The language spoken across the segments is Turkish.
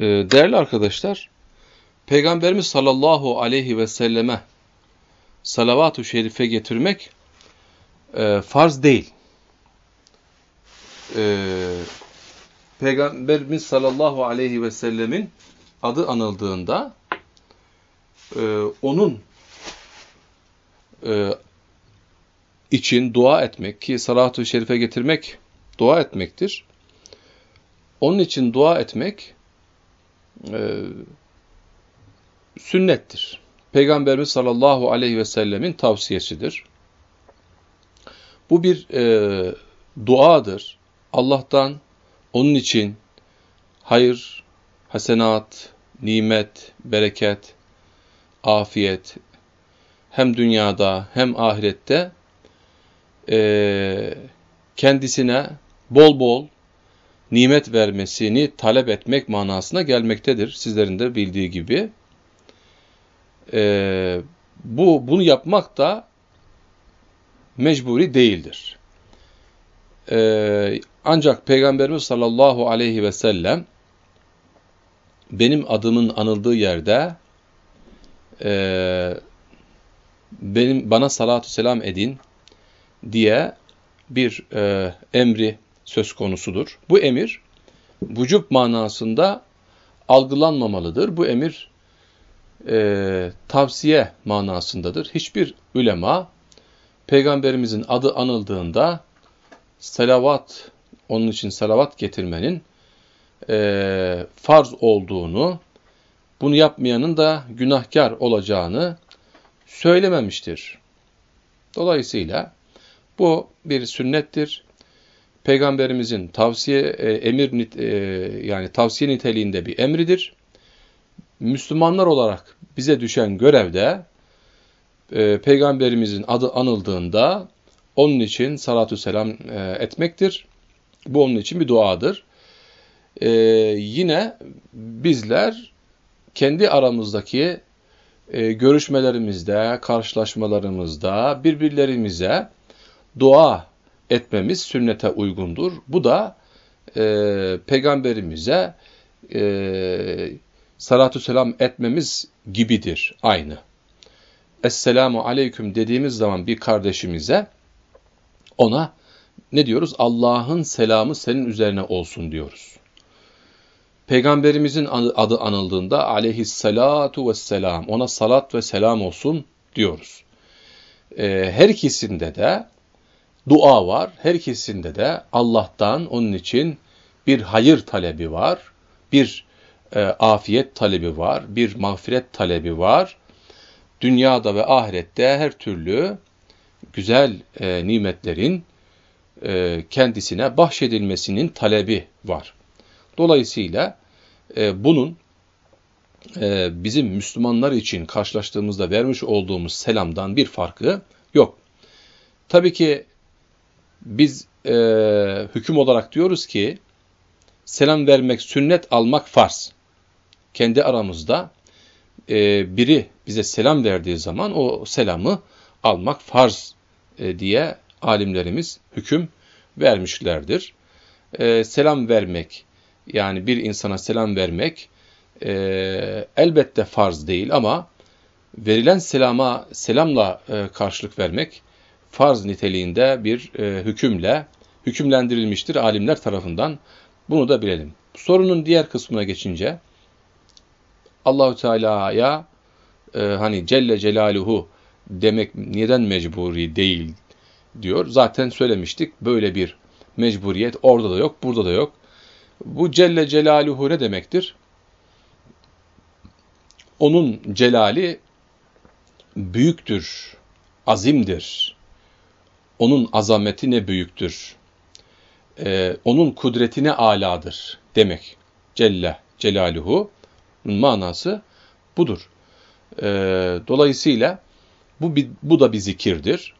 Ee, değerli arkadaşlar, Peygamberimiz sallallahu aleyhi ve selleme salavat-ı şerife getirmek e, farz değil. E, Peygamberimiz sallallahu aleyhi ve sellemin adı anıldığında e, onun e, için dua etmek ki salatü şerife getirmek dua etmektir. Onun için dua etmek e, sünnettir. Peygamberimiz sallallahu aleyhi ve sellemin tavsiyesidir. Bu bir e, duadır. Allah'tan onun için hayır, hasenat, nimet, bereket, afiyet hem dünyada hem ahirette e, kendisine bol bol nimet vermesini talep etmek manasına gelmektedir. Sizlerin de bildiği gibi. E, bu Bunu yapmak da mecburi değildir. E, ancak Peygamberimiz sallallahu aleyhi ve sellem benim adımın anıldığı yerde e, benim bana salatu selam edin diye bir e, emri söz konusudur. Bu emir vücub manasında algılanmamalıdır. Bu emir e, tavsiye manasındadır. Hiçbir ulema peygamberimizin adı anıldığında salavat, onun için salavat getirmenin e, farz olduğunu, bunu yapmayanın da günahkar olacağını söylememiştir. Dolayısıyla bu bir sünnettir. Peygamberimizin tavsiye e, emir e, yani tavsiye niteliğinde bir emridir. Müslümanlar olarak bize düşen görevde e, peygamberimizin adı anıldığında onun için salatü selam e, etmektir. Bu onun için bir duadır. Yine bizler kendi aramızdaki görüşmelerimizde, karşılaşmalarımızda birbirlerimize dua etmemiz sünnete uygundur. Bu da e, peygamberimize e, salatü selam etmemiz gibidir aynı. Esselamu aleyküm dediğimiz zaman bir kardeşimize ona ne diyoruz? Allah'ın selamı senin üzerine olsun diyoruz. Peygamberimizin adı anıldığında aleyhissalatu vesselam ona salat ve selam olsun diyoruz. Ee, her ikisinde de dua var. Her ikisinde de Allah'tan onun için bir hayır talebi var. Bir e, afiyet talebi var. Bir mağfiret talebi var. Dünyada ve ahirette her türlü güzel e, nimetlerin e, kendisine bahşedilmesinin talebi var. Dolayısıyla e, bunun e, bizim Müslümanlar için karşılaştığımızda vermiş olduğumuz selamdan bir farkı yok. Tabii ki biz e, hüküm olarak diyoruz ki selam vermek sünnet almak farz. Kendi aramızda e, biri bize selam verdiği zaman o selamı almak farz e, diye alimlerimiz hüküm vermişlerdir. E, selam vermek yani bir insana selam vermek e, elbette farz değil ama verilen selama selamla e, karşılık vermek farz niteliğinde bir e, hükümle hükümlendirilmiştir alimler tarafından. Bunu da bilelim. Sorunun diğer kısmına geçince Allahü Teala'ya e, hani Celle Celaluhu demek neden mecburi değil diyor. Zaten söylemiştik böyle bir mecburiyet orada da yok, burada da yok. Bu Celle Celaluhu ne demektir? Onun celali büyüktür, azimdir. Onun azameti ne büyüktür. Ee, onun kudreti ne aladır demek. Celle Celaluhu manası budur. Ee, dolayısıyla bu, bu da bir zikirdir.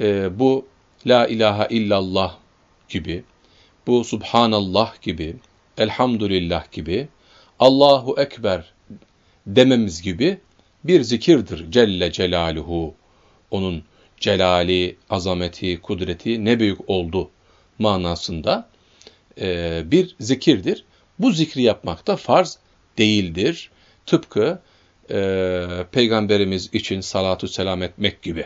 Ee, bu La ilahe illallah gibi, bu Subhanallah gibi, Elhamdülillah gibi, Allahu Ekber dememiz gibi bir zikirdir Celle Celaluhu. Onun celali, azameti, kudreti ne büyük oldu manasında e, bir zikirdir. Bu zikri yapmak da farz değildir. Tıpkı e, Peygamberimiz için salatu selam etmek gibi.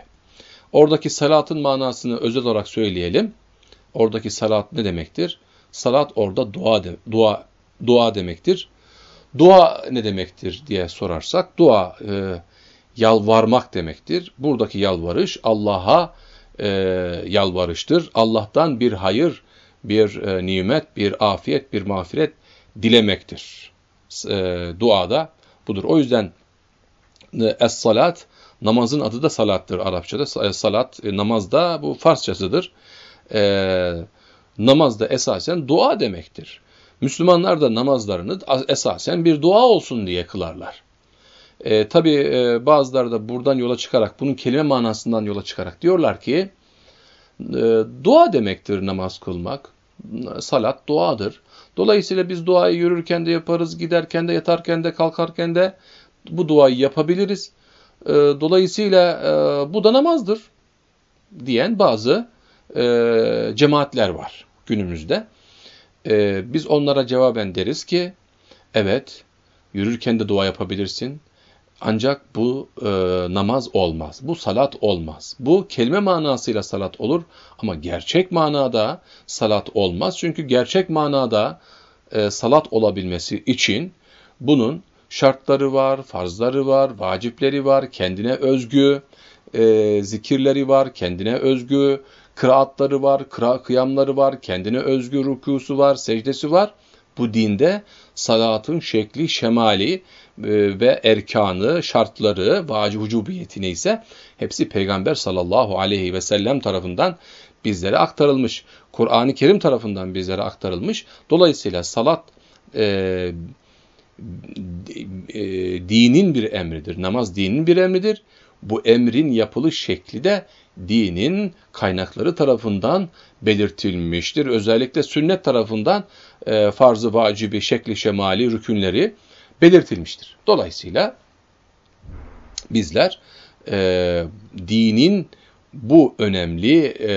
Oradaki salatın manasını özel olarak söyleyelim. Oradaki salat ne demektir? Salat orada dua de, dua dua demektir. Dua ne demektir diye sorarsak dua e, yalvarmak demektir. Buradaki yalvarış Allah'a e, yalvarıştır. Allah'tan bir hayır, bir e, nimet, bir afiyet, bir mağfiret dilemektir. E, duada budur. O yüzden e, es-salat namazın adı da salattır Arapçada. E, salat e, namazda bu Farsçasıdır. E, namazda esasen dua demektir. Müslümanlar da namazlarını esasen bir dua olsun diye kılarlar. E, Tabi e, bazıları da buradan yola çıkarak, bunun kelime manasından yola çıkarak diyorlar ki, e, dua demektir namaz kılmak. Salat duadır. Dolayısıyla biz duayı yürürken de yaparız, giderken de, yatarken de, kalkarken de bu duayı yapabiliriz. E, dolayısıyla e, bu da namazdır diyen bazı e, cemaatler var günümüzde. E, biz onlara cevaben deriz ki, evet, yürürken de dua yapabilirsin, ancak bu e, namaz olmaz, bu salat olmaz. Bu kelime manasıyla salat olur ama gerçek manada salat olmaz. Çünkü gerçek manada e, salat olabilmesi için bunun şartları var, farzları var, vacipleri var, kendine özgü e, zikirleri var, kendine özgü kıraatları var, kıra, kıyamları var, kendine özgü rükusu var, secdesi var. Bu dinde salatın şekli, şemali ve erkanı, şartları, vacı vücubiyeti neyse hepsi Peygamber sallallahu aleyhi ve sellem tarafından bizlere aktarılmış. Kur'an-ı Kerim tarafından bizlere aktarılmış. Dolayısıyla salat e, e, dinin bir emridir. Namaz dinin bir emridir. Bu emrin yapılış şekli de dinin kaynakları tarafından belirtilmiştir. Özellikle sünnet tarafından e, farz-ı vacibi, şekli şemali, rükünleri belirtilmiştir. Dolayısıyla bizler e, dinin bu önemli e,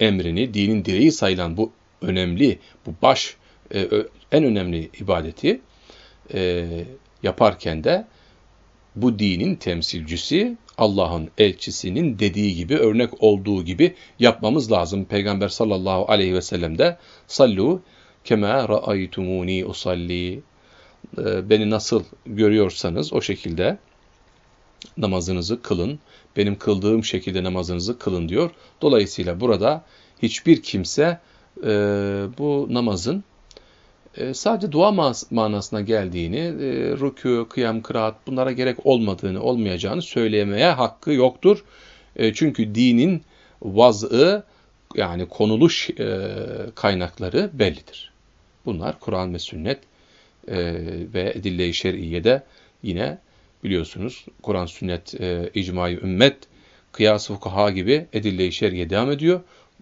emrini, dinin direği sayılan bu önemli, bu baş, e, en önemli ibadeti e, yaparken de bu dinin temsilcisi Allah'ın elçisinin dediği gibi, örnek olduğu gibi yapmamız lazım. Peygamber sallallahu aleyhi ve sellem de sallu kema ra'aytumuni usalli beni nasıl görüyorsanız o şekilde namazınızı kılın. Benim kıldığım şekilde namazınızı kılın diyor. Dolayısıyla burada hiçbir kimse e, bu namazın e, sadece dua manasına geldiğini, e, rükû, kıyam, kıraat bunlara gerek olmadığını, olmayacağını söyleyemeye hakkı yoktur. E, çünkü dinin vaz'ı yani konuluş e, kaynakları bellidir. Bunlar Kur'an ve sünnet e, ve edille-i şer'iyede yine biliyorsunuz Kur'an, sünnet, e, icma ümmet, kıyas-ı fukaha gibi edille-i şer'iye devam ediyor.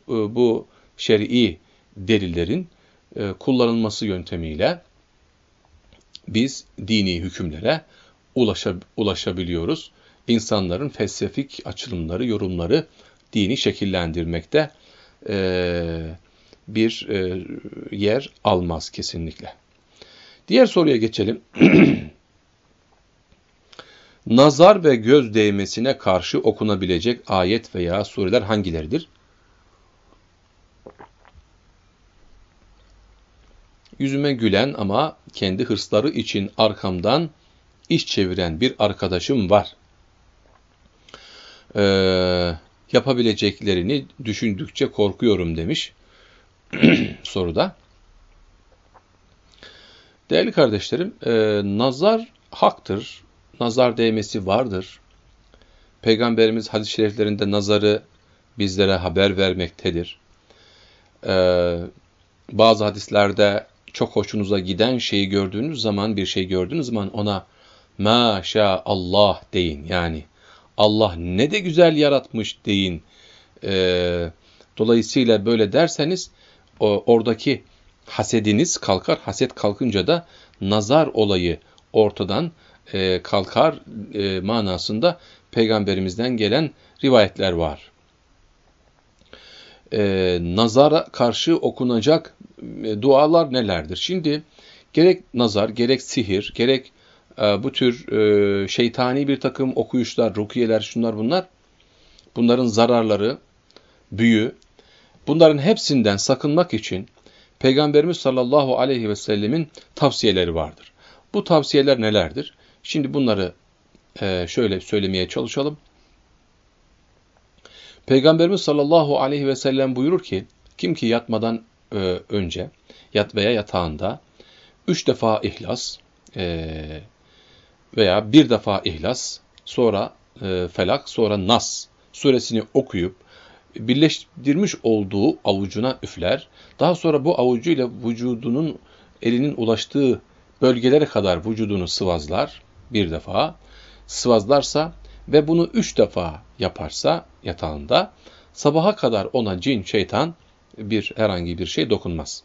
E, bu şer'i delillerin e, kullanılması yöntemiyle biz dini hükümlere ulaşab ulaşabiliyoruz. İnsanların felsefik açılımları, yorumları dini şekillendirmekte e, bir e, yer almaz kesinlikle. Diğer soruya geçelim. Nazar ve göz değmesine karşı okunabilecek ayet veya sureler hangileridir? Yüzüme gülen ama kendi hırsları için arkamdan iş çeviren bir arkadaşım var. Ee, yapabileceklerini düşündükçe korkuyorum demiş soruda. Değerli kardeşlerim, e, nazar haktır, nazar değmesi vardır. Peygamberimiz hadis-i şeriflerinde nazarı bizlere haber vermektedir. Ee, bazı hadislerde çok hoşunuza giden şeyi gördüğünüz zaman, bir şey gördüğünüz zaman ona maşallah deyin. Yani Allah ne de güzel yaratmış deyin. Ee, dolayısıyla böyle derseniz o, oradaki hasediniz kalkar. Haset kalkınca da nazar olayı ortadan e, kalkar e, manasında peygamberimizden gelen rivayetler var. E, nazara karşı okunacak e, dualar nelerdir? Şimdi gerek nazar, gerek sihir, gerek e, bu tür e, şeytani bir takım okuyuşlar, rukiyeler, şunlar bunlar, bunların zararları, büyü, bunların hepsinden sakınmak için Peygamberimiz sallallahu aleyhi ve sellemin tavsiyeleri vardır. Bu tavsiyeler nelerdir? Şimdi bunları e, şöyle söylemeye çalışalım. Peygamberimiz sallallahu aleyhi ve sellem buyurur ki, kim ki yatmadan e, önce, yat veya yatağında, üç defa ihlas e, veya bir defa ihlas, sonra felak, sonra nas suresini okuyup, birleştirmiş olduğu avucuna üfler. Daha sonra bu avucuyla vücudunun elinin ulaştığı bölgelere kadar vücudunu sıvazlar bir defa. Sıvazlarsa ve bunu üç defa yaparsa yatağında sabaha kadar ona cin, şeytan bir herhangi bir şey dokunmaz.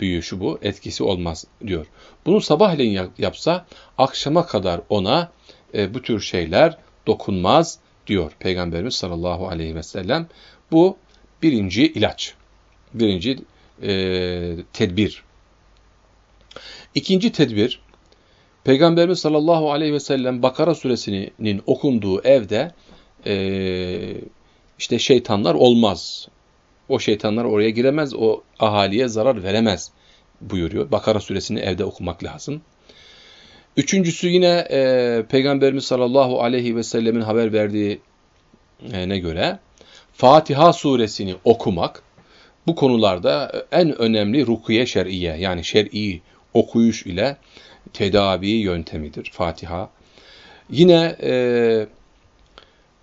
Büyü şu bu etkisi olmaz diyor. Bunu sabahleyin yapsa akşama kadar ona e, bu tür şeyler dokunmaz diyor Peygamberimiz sallallahu aleyhi ve sellem. Bu birinci ilaç, birinci e, tedbir. İkinci tedbir, Peygamberimiz sallallahu aleyhi ve sellem Bakara suresinin okunduğu evde e, işte şeytanlar olmaz. O şeytanlar oraya giremez, o ahaliye zarar veremez buyuruyor. Bakara suresini evde okumak lazım. Üçüncüsü yine e, Peygamberimiz sallallahu aleyhi ve sellemin haber verdiği e, ne göre Fatiha suresini okumak bu konularda en önemli rukiye şer'iye yani şer'i okuyuş ile tedavi yöntemidir Fatiha. Yine e,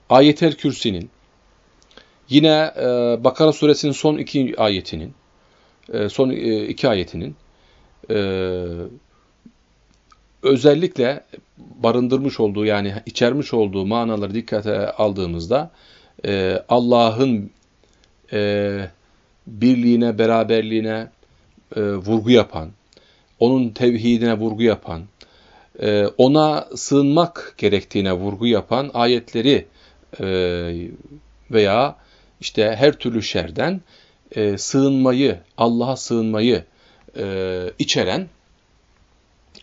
Ayetel Kürsi'nin, yine e, Bakara suresinin son iki ayetinin, e, son e, iki ayetinin e, özellikle barındırmış olduğu yani içermiş olduğu manaları dikkate aldığımızda e, Allah'ın e, birliğine, beraberliğine e, vurgu yapan, onun tevhidine vurgu yapan, e, ona sığınmak gerektiğine vurgu yapan ayetleri e, veya işte her türlü şerden e, sığınmayı, Allah'a sığınmayı e, içeren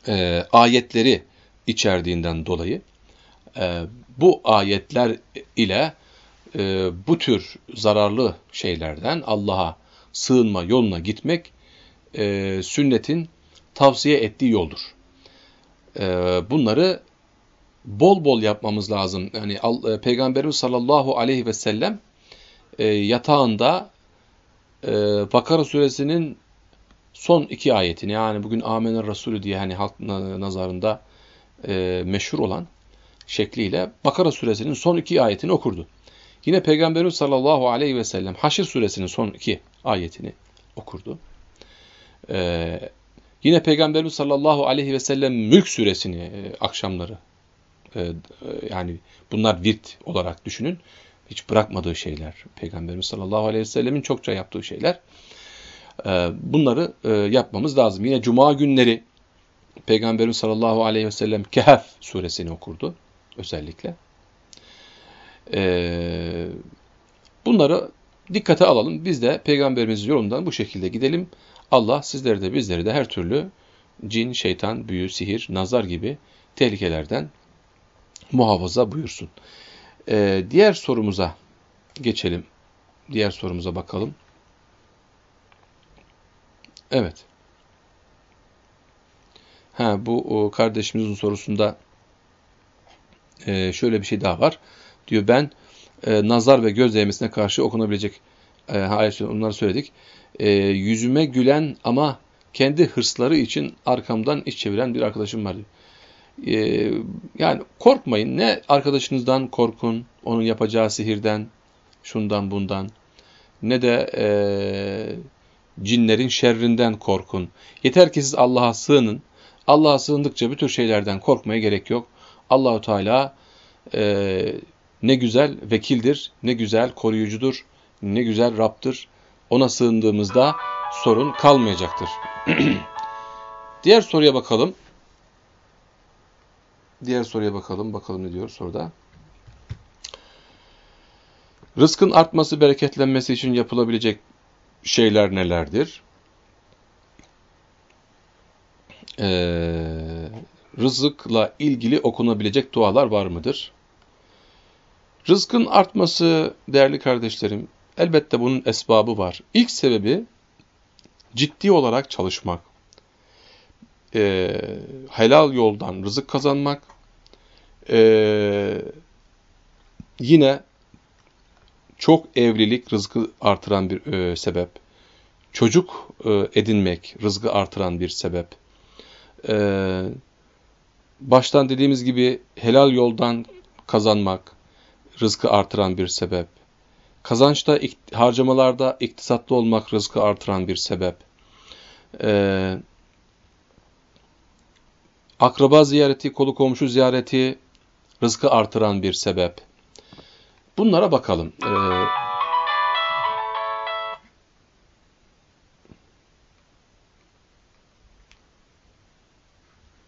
e, ayetleri içerdiğinden dolayı e, bu ayetler ile e, bu tür zararlı şeylerden Allah'a sığınma yoluna gitmek e, sünnetin tavsiye ettiği yoldur. E, bunları bol bol yapmamız lazım. Yani e, Peygamberimiz sallallahu aleyhi ve sellem e, yatağında e, Bakara suresinin son iki ayetini yani bugün Amener Resulü diye hani halk nazarında e, meşhur olan şekliyle Bakara suresinin son iki ayetini okurdu. Yine Peygamberimiz sallallahu aleyhi ve sellem Haşr suresinin son iki ayetini okurdu. Ee, yine Peygamberimiz sallallahu aleyhi ve sellem Mülk suresini e, akşamları e, e, yani bunlar virt olarak düşünün. Hiç bırakmadığı şeyler. Peygamberimiz sallallahu aleyhi ve sellemin çokça yaptığı şeyler. E, bunları e, yapmamız lazım. Yine cuma günleri Peygamberimiz sallallahu aleyhi ve sellem Kehf suresini okurdu özellikle. E, bunları dikkate alalım. Biz de Peygamberimiz yolundan bu şekilde gidelim. Allah sizleri de bizleri de her türlü cin, şeytan, büyü, sihir, nazar gibi tehlikelerden muhafaza buyursun. Ee, diğer sorumuza geçelim. Diğer sorumuza bakalım. Evet. Ha, bu kardeşimizin sorusunda e, şöyle bir şey daha var. Diyor ben e, nazar ve göz değmesine karşı okunabilecek e, hayır onları söyledik. E, yüzüme gülen ama kendi hırsları için arkamdan iş çeviren bir arkadaşım var diyor. E, yani korkmayın. Ne arkadaşınızdan korkun, onun yapacağı sihirden, şundan bundan. Ne de e, cinlerin şerrinden korkun. Yeter ki siz Allah'a sığının. Allah'a sığındıkça bütün şeylerden korkmaya gerek yok. Allahu Teala e, ne güzel vekildir, ne güzel koruyucudur, ne güzel Rab'dır. Ona sığındığımızda sorun kalmayacaktır. Diğer soruya bakalım. Diğer soruya bakalım. Bakalım ne diyor soruda. Rızkın artması, bereketlenmesi için yapılabilecek şeyler nelerdir? e, rızıkla ilgili okunabilecek dualar var mıdır? Rızkın artması değerli kardeşlerim, elbette bunun esbabı var. İlk sebebi ciddi olarak çalışmak, e, helal yoldan rızık kazanmak, e, yine çok evlilik rızkı artıran bir e, sebep, çocuk e, edinmek rızkı artıran bir sebep, e, baştan dediğimiz gibi helal yoldan kazanmak rızkı artıran bir sebep, kazançta, harcamalarda iktisatlı olmak rızkı artıran bir sebep, e, akraba ziyareti, kolu komşu ziyareti rızkı artıran bir sebep. Bunlara bakalım. Ee,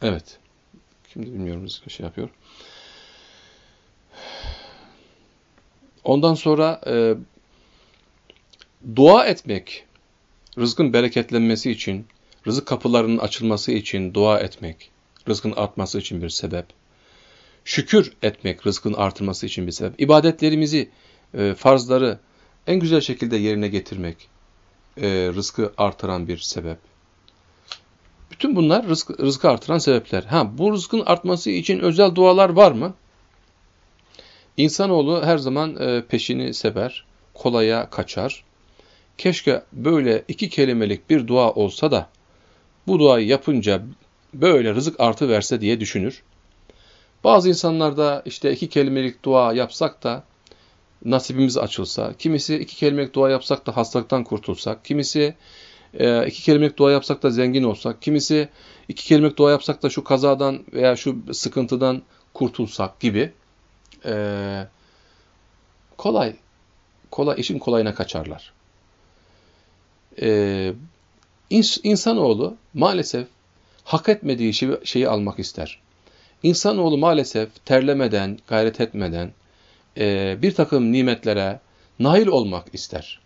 evet. Şimdi bilmiyorum rızkı şey yapıyor. Ondan sonra e, dua etmek, rızkın bereketlenmesi için, rızık kapılarının açılması için dua etmek, rızkın artması için bir sebep. Şükür etmek rızkın artırması için bir sebep. İbadetlerimizi, e, farzları en güzel şekilde yerine getirmek e, rızkı artıran bir sebep. Bütün bunlar rızkı, rızkı artıran sebepler. Ha, bu rızkın artması için özel dualar var mı? İnsanoğlu her zaman e, peşini sever, kolaya kaçar. Keşke böyle iki kelimelik bir dua olsa da bu duayı yapınca böyle rızık artı verse diye düşünür. Bazı insanlar da işte iki kelimelik dua yapsak da nasibimiz açılsa, kimisi iki kelimelik dua yapsak da hastalıktan kurtulsak, kimisi e, iki kelimelik dua yapsak da zengin olsak, kimisi iki kelimelik dua yapsak da şu kazadan veya şu sıkıntıdan kurtulsak gibi e, kolay, kolay işin kolayına kaçarlar. E, ins insanoğlu maalesef hak etmediği şeyi, şeyi almak ister. İnsanoğlu maalesef terlemeden, gayret etmeden e, bir takım nimetlere nail olmak ister.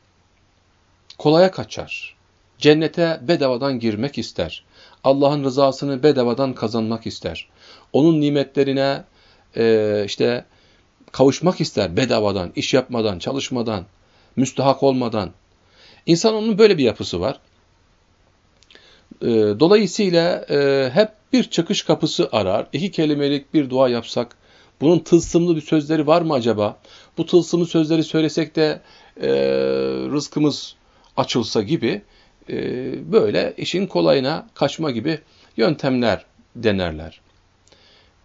Kolaya kaçar. Cennete bedavadan girmek ister. Allah'ın rızasını bedavadan kazanmak ister. Onun nimetlerine e, işte kavuşmak ister bedavadan, iş yapmadan, çalışmadan, müstahak olmadan. İnsan onun böyle bir yapısı var. E, dolayısıyla e, hep bir çıkış kapısı arar. İki kelimelik bir dua yapsak, bunun tılsımlı bir sözleri var mı acaba? Bu tılsımlı sözleri söylesek de e, rızkımız açılsa gibi e, böyle işin kolayına kaçma gibi yöntemler denerler.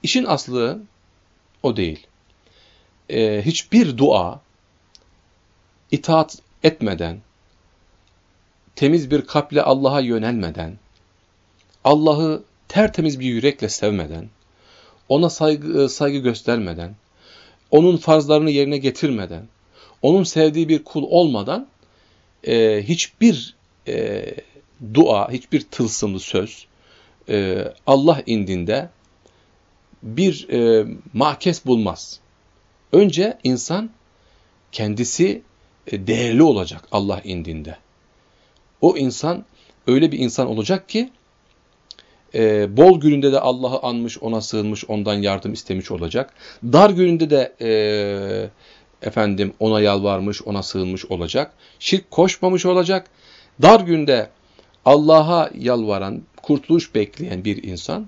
İşin aslı o değil. E, hiçbir dua itaat etmeden, temiz bir kalple Allah'a yönelmeden, Allah'ı tertemiz bir yürekle sevmeden, ona saygı, e, saygı göstermeden, onun farzlarını yerine getirmeden, onun sevdiği bir kul olmadan e, hiçbir e, dua, hiçbir tılsımlı söz e, Allah indinde bir e, makes bulmaz. Önce insan kendisi e, değerli olacak Allah indinde. O insan öyle bir insan olacak ki e, bol gününde de Allah'ı anmış, ona sığınmış, ondan yardım istemiş olacak. Dar gününde de e, efendim ona yalvarmış, ona sığınmış olacak. Şirk koşmamış olacak. Dar günde Allah'a yalvaran, kurtuluş bekleyen bir insan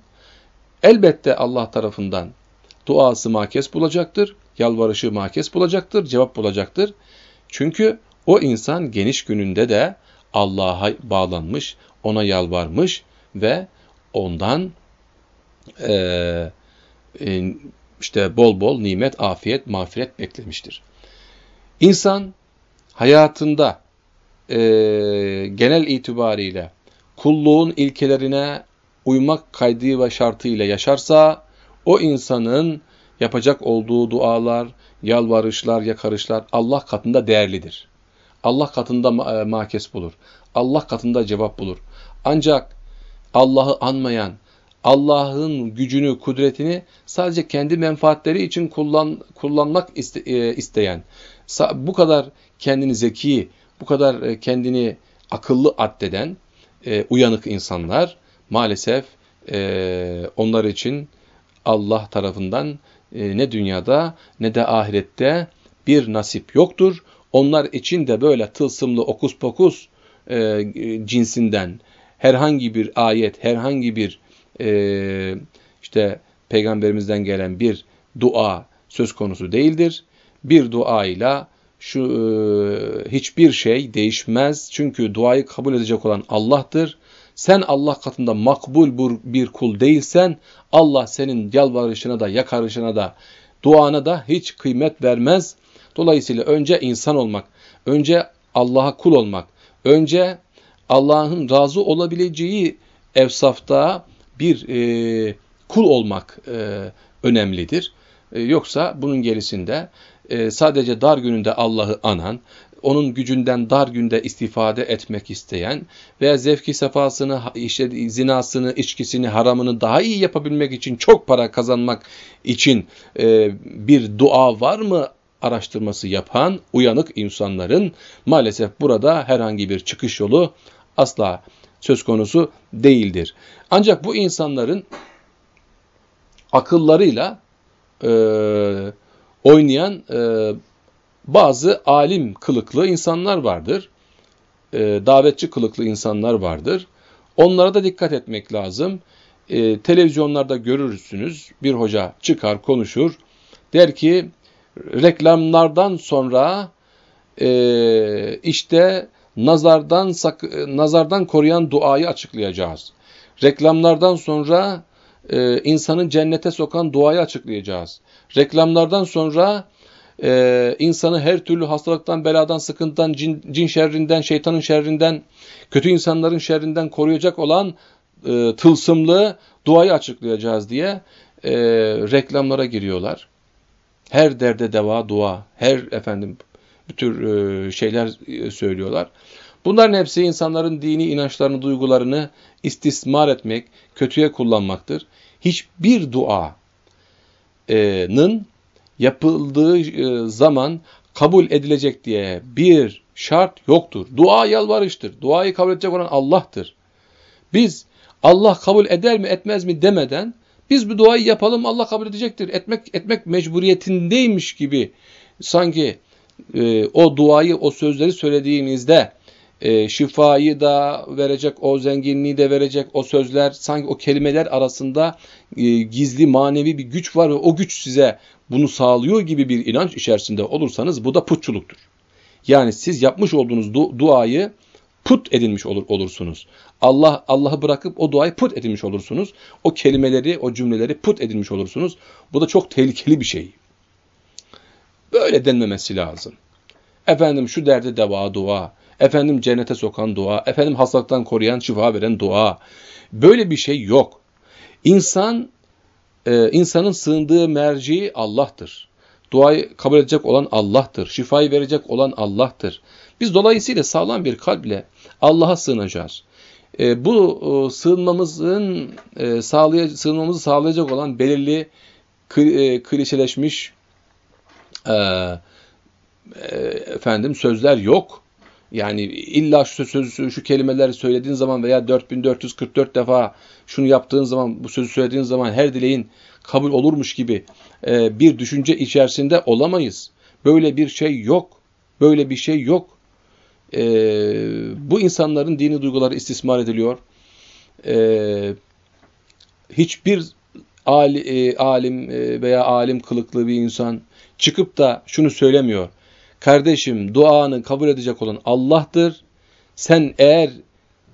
elbette Allah tarafından duası makes bulacaktır, yalvarışı makes bulacaktır, cevap bulacaktır. Çünkü o insan geniş gününde de Allah'a bağlanmış, ona yalvarmış ve ondan e, e, işte bol bol nimet, afiyet, mağfiret beklemiştir. İnsan hayatında e, genel itibariyle kulluğun ilkelerine uymak kaydı ve şartıyla yaşarsa o insanın yapacak olduğu dualar, yalvarışlar, yakarışlar Allah katında değerlidir. Allah katında e, makes bulur. Allah katında cevap bulur. Ancak Allah'ı anmayan, Allah'ın gücünü, kudretini sadece kendi menfaatleri için kullan, kullanmak iste, e, isteyen, bu kadar kendini zeki, bu kadar e, kendini akıllı addeden e, uyanık insanlar maalesef e, onlar için Allah tarafından e, ne dünyada ne de ahirette bir nasip yoktur. Onlar için de böyle tılsımlı okus pokus e, cinsinden herhangi bir ayet, herhangi bir e, işte peygamberimizden gelen bir dua söz konusu değildir. Bir duayla şu e, hiçbir şey değişmez. Çünkü duayı kabul edecek olan Allah'tır. Sen Allah katında makbul bir kul değilsen Allah senin yalvarışına da yakarışına da duana da hiç kıymet vermez. Dolayısıyla önce insan olmak, önce Allah'a kul olmak, önce Allah'ın razı olabileceği evsafta bir e, kul olmak e, önemlidir. E, yoksa bunun gerisinde e, sadece dar gününde Allah'ı anan, onun gücünden dar günde istifade etmek isteyen veya zevki sefasını, işte zinasını, içkisini, haramını daha iyi yapabilmek için çok para kazanmak için e, bir dua var mı araştırması yapan uyanık insanların maalesef burada herhangi bir çıkış yolu asla söz konusu değildir. Ancak bu insanların akıllarıyla e, oynayan e, bazı alim kılıklı insanlar vardır. E, davetçi kılıklı insanlar vardır. Onlara da dikkat etmek lazım. E, televizyonlarda görürsünüz bir hoca çıkar konuşur. Der ki reklamlardan sonra e, işte nazardan nazardan koruyan duayı açıklayacağız. Reklamlardan sonra e, insanı cennete sokan duayı açıklayacağız. Reklamlardan sonra e, insanı her türlü hastalıktan, beladan, sıkıntıdan, cin, cin şerrinden, şeytanın şerrinden, kötü insanların şerrinden koruyacak olan e, tılsımlı duayı açıklayacağız diye e, reklamlara giriyorlar. Her derde deva dua, her efendim bu tür e, şeyler e, söylüyorlar. Bunların hepsi insanların dini inançlarını, duygularını istismar etmek, kötüye kullanmaktır. Hiçbir duanın yapıldığı e, zaman kabul edilecek diye bir şart yoktur. Dua yalvarıştır. Duayı kabul edecek olan Allah'tır. Biz Allah kabul eder mi etmez mi demeden biz bu duayı yapalım Allah kabul edecektir. Etmek etmek mecburiyetindeymiş gibi sanki e, o duayı, o sözleri söylediğimizde e, şifayı da verecek, o zenginliği de verecek o sözler, sanki o kelimeler arasında e, gizli manevi bir güç var ve o güç size bunu sağlıyor gibi bir inanç içerisinde olursanız bu da putçuluktur. Yani siz yapmış olduğunuz du duayı put edilmiş olur, olursunuz. Allah Allah'ı bırakıp o duayı put edilmiş olursunuz. O kelimeleri, o cümleleri put edilmiş olursunuz. Bu da çok tehlikeli bir şey. Böyle denmemesi lazım. Efendim şu derde deva dua, efendim cennete sokan dua, efendim hastalıktan koruyan, şifa veren dua. Böyle bir şey yok. İnsan, e, insanın sığındığı merci Allah'tır. Duayı kabul edecek olan Allah'tır. Şifayı verecek olan Allah'tır. Biz dolayısıyla sağlam bir kalple Allah'a sığınacağız. E, bu e, sığınmamızın e, sağlay sığınmamızı sağlayacak olan belirli e, klişeleşmiş e, e, efendim sözler yok. Yani illa şu sözü, şu kelimeleri söylediğin zaman veya 4444 defa şunu yaptığın zaman, bu sözü söylediğin zaman her dileğin kabul olurmuş gibi e, bir düşünce içerisinde olamayız. Böyle bir şey yok. Böyle bir şey yok. E, bu insanların dini duyguları istismar ediliyor. E, hiçbir ali, e, alim e, veya alim kılıklı bir insan çıkıp da şunu söylemiyor. Kardeşim duanı kabul edecek olan Allah'tır. Sen eğer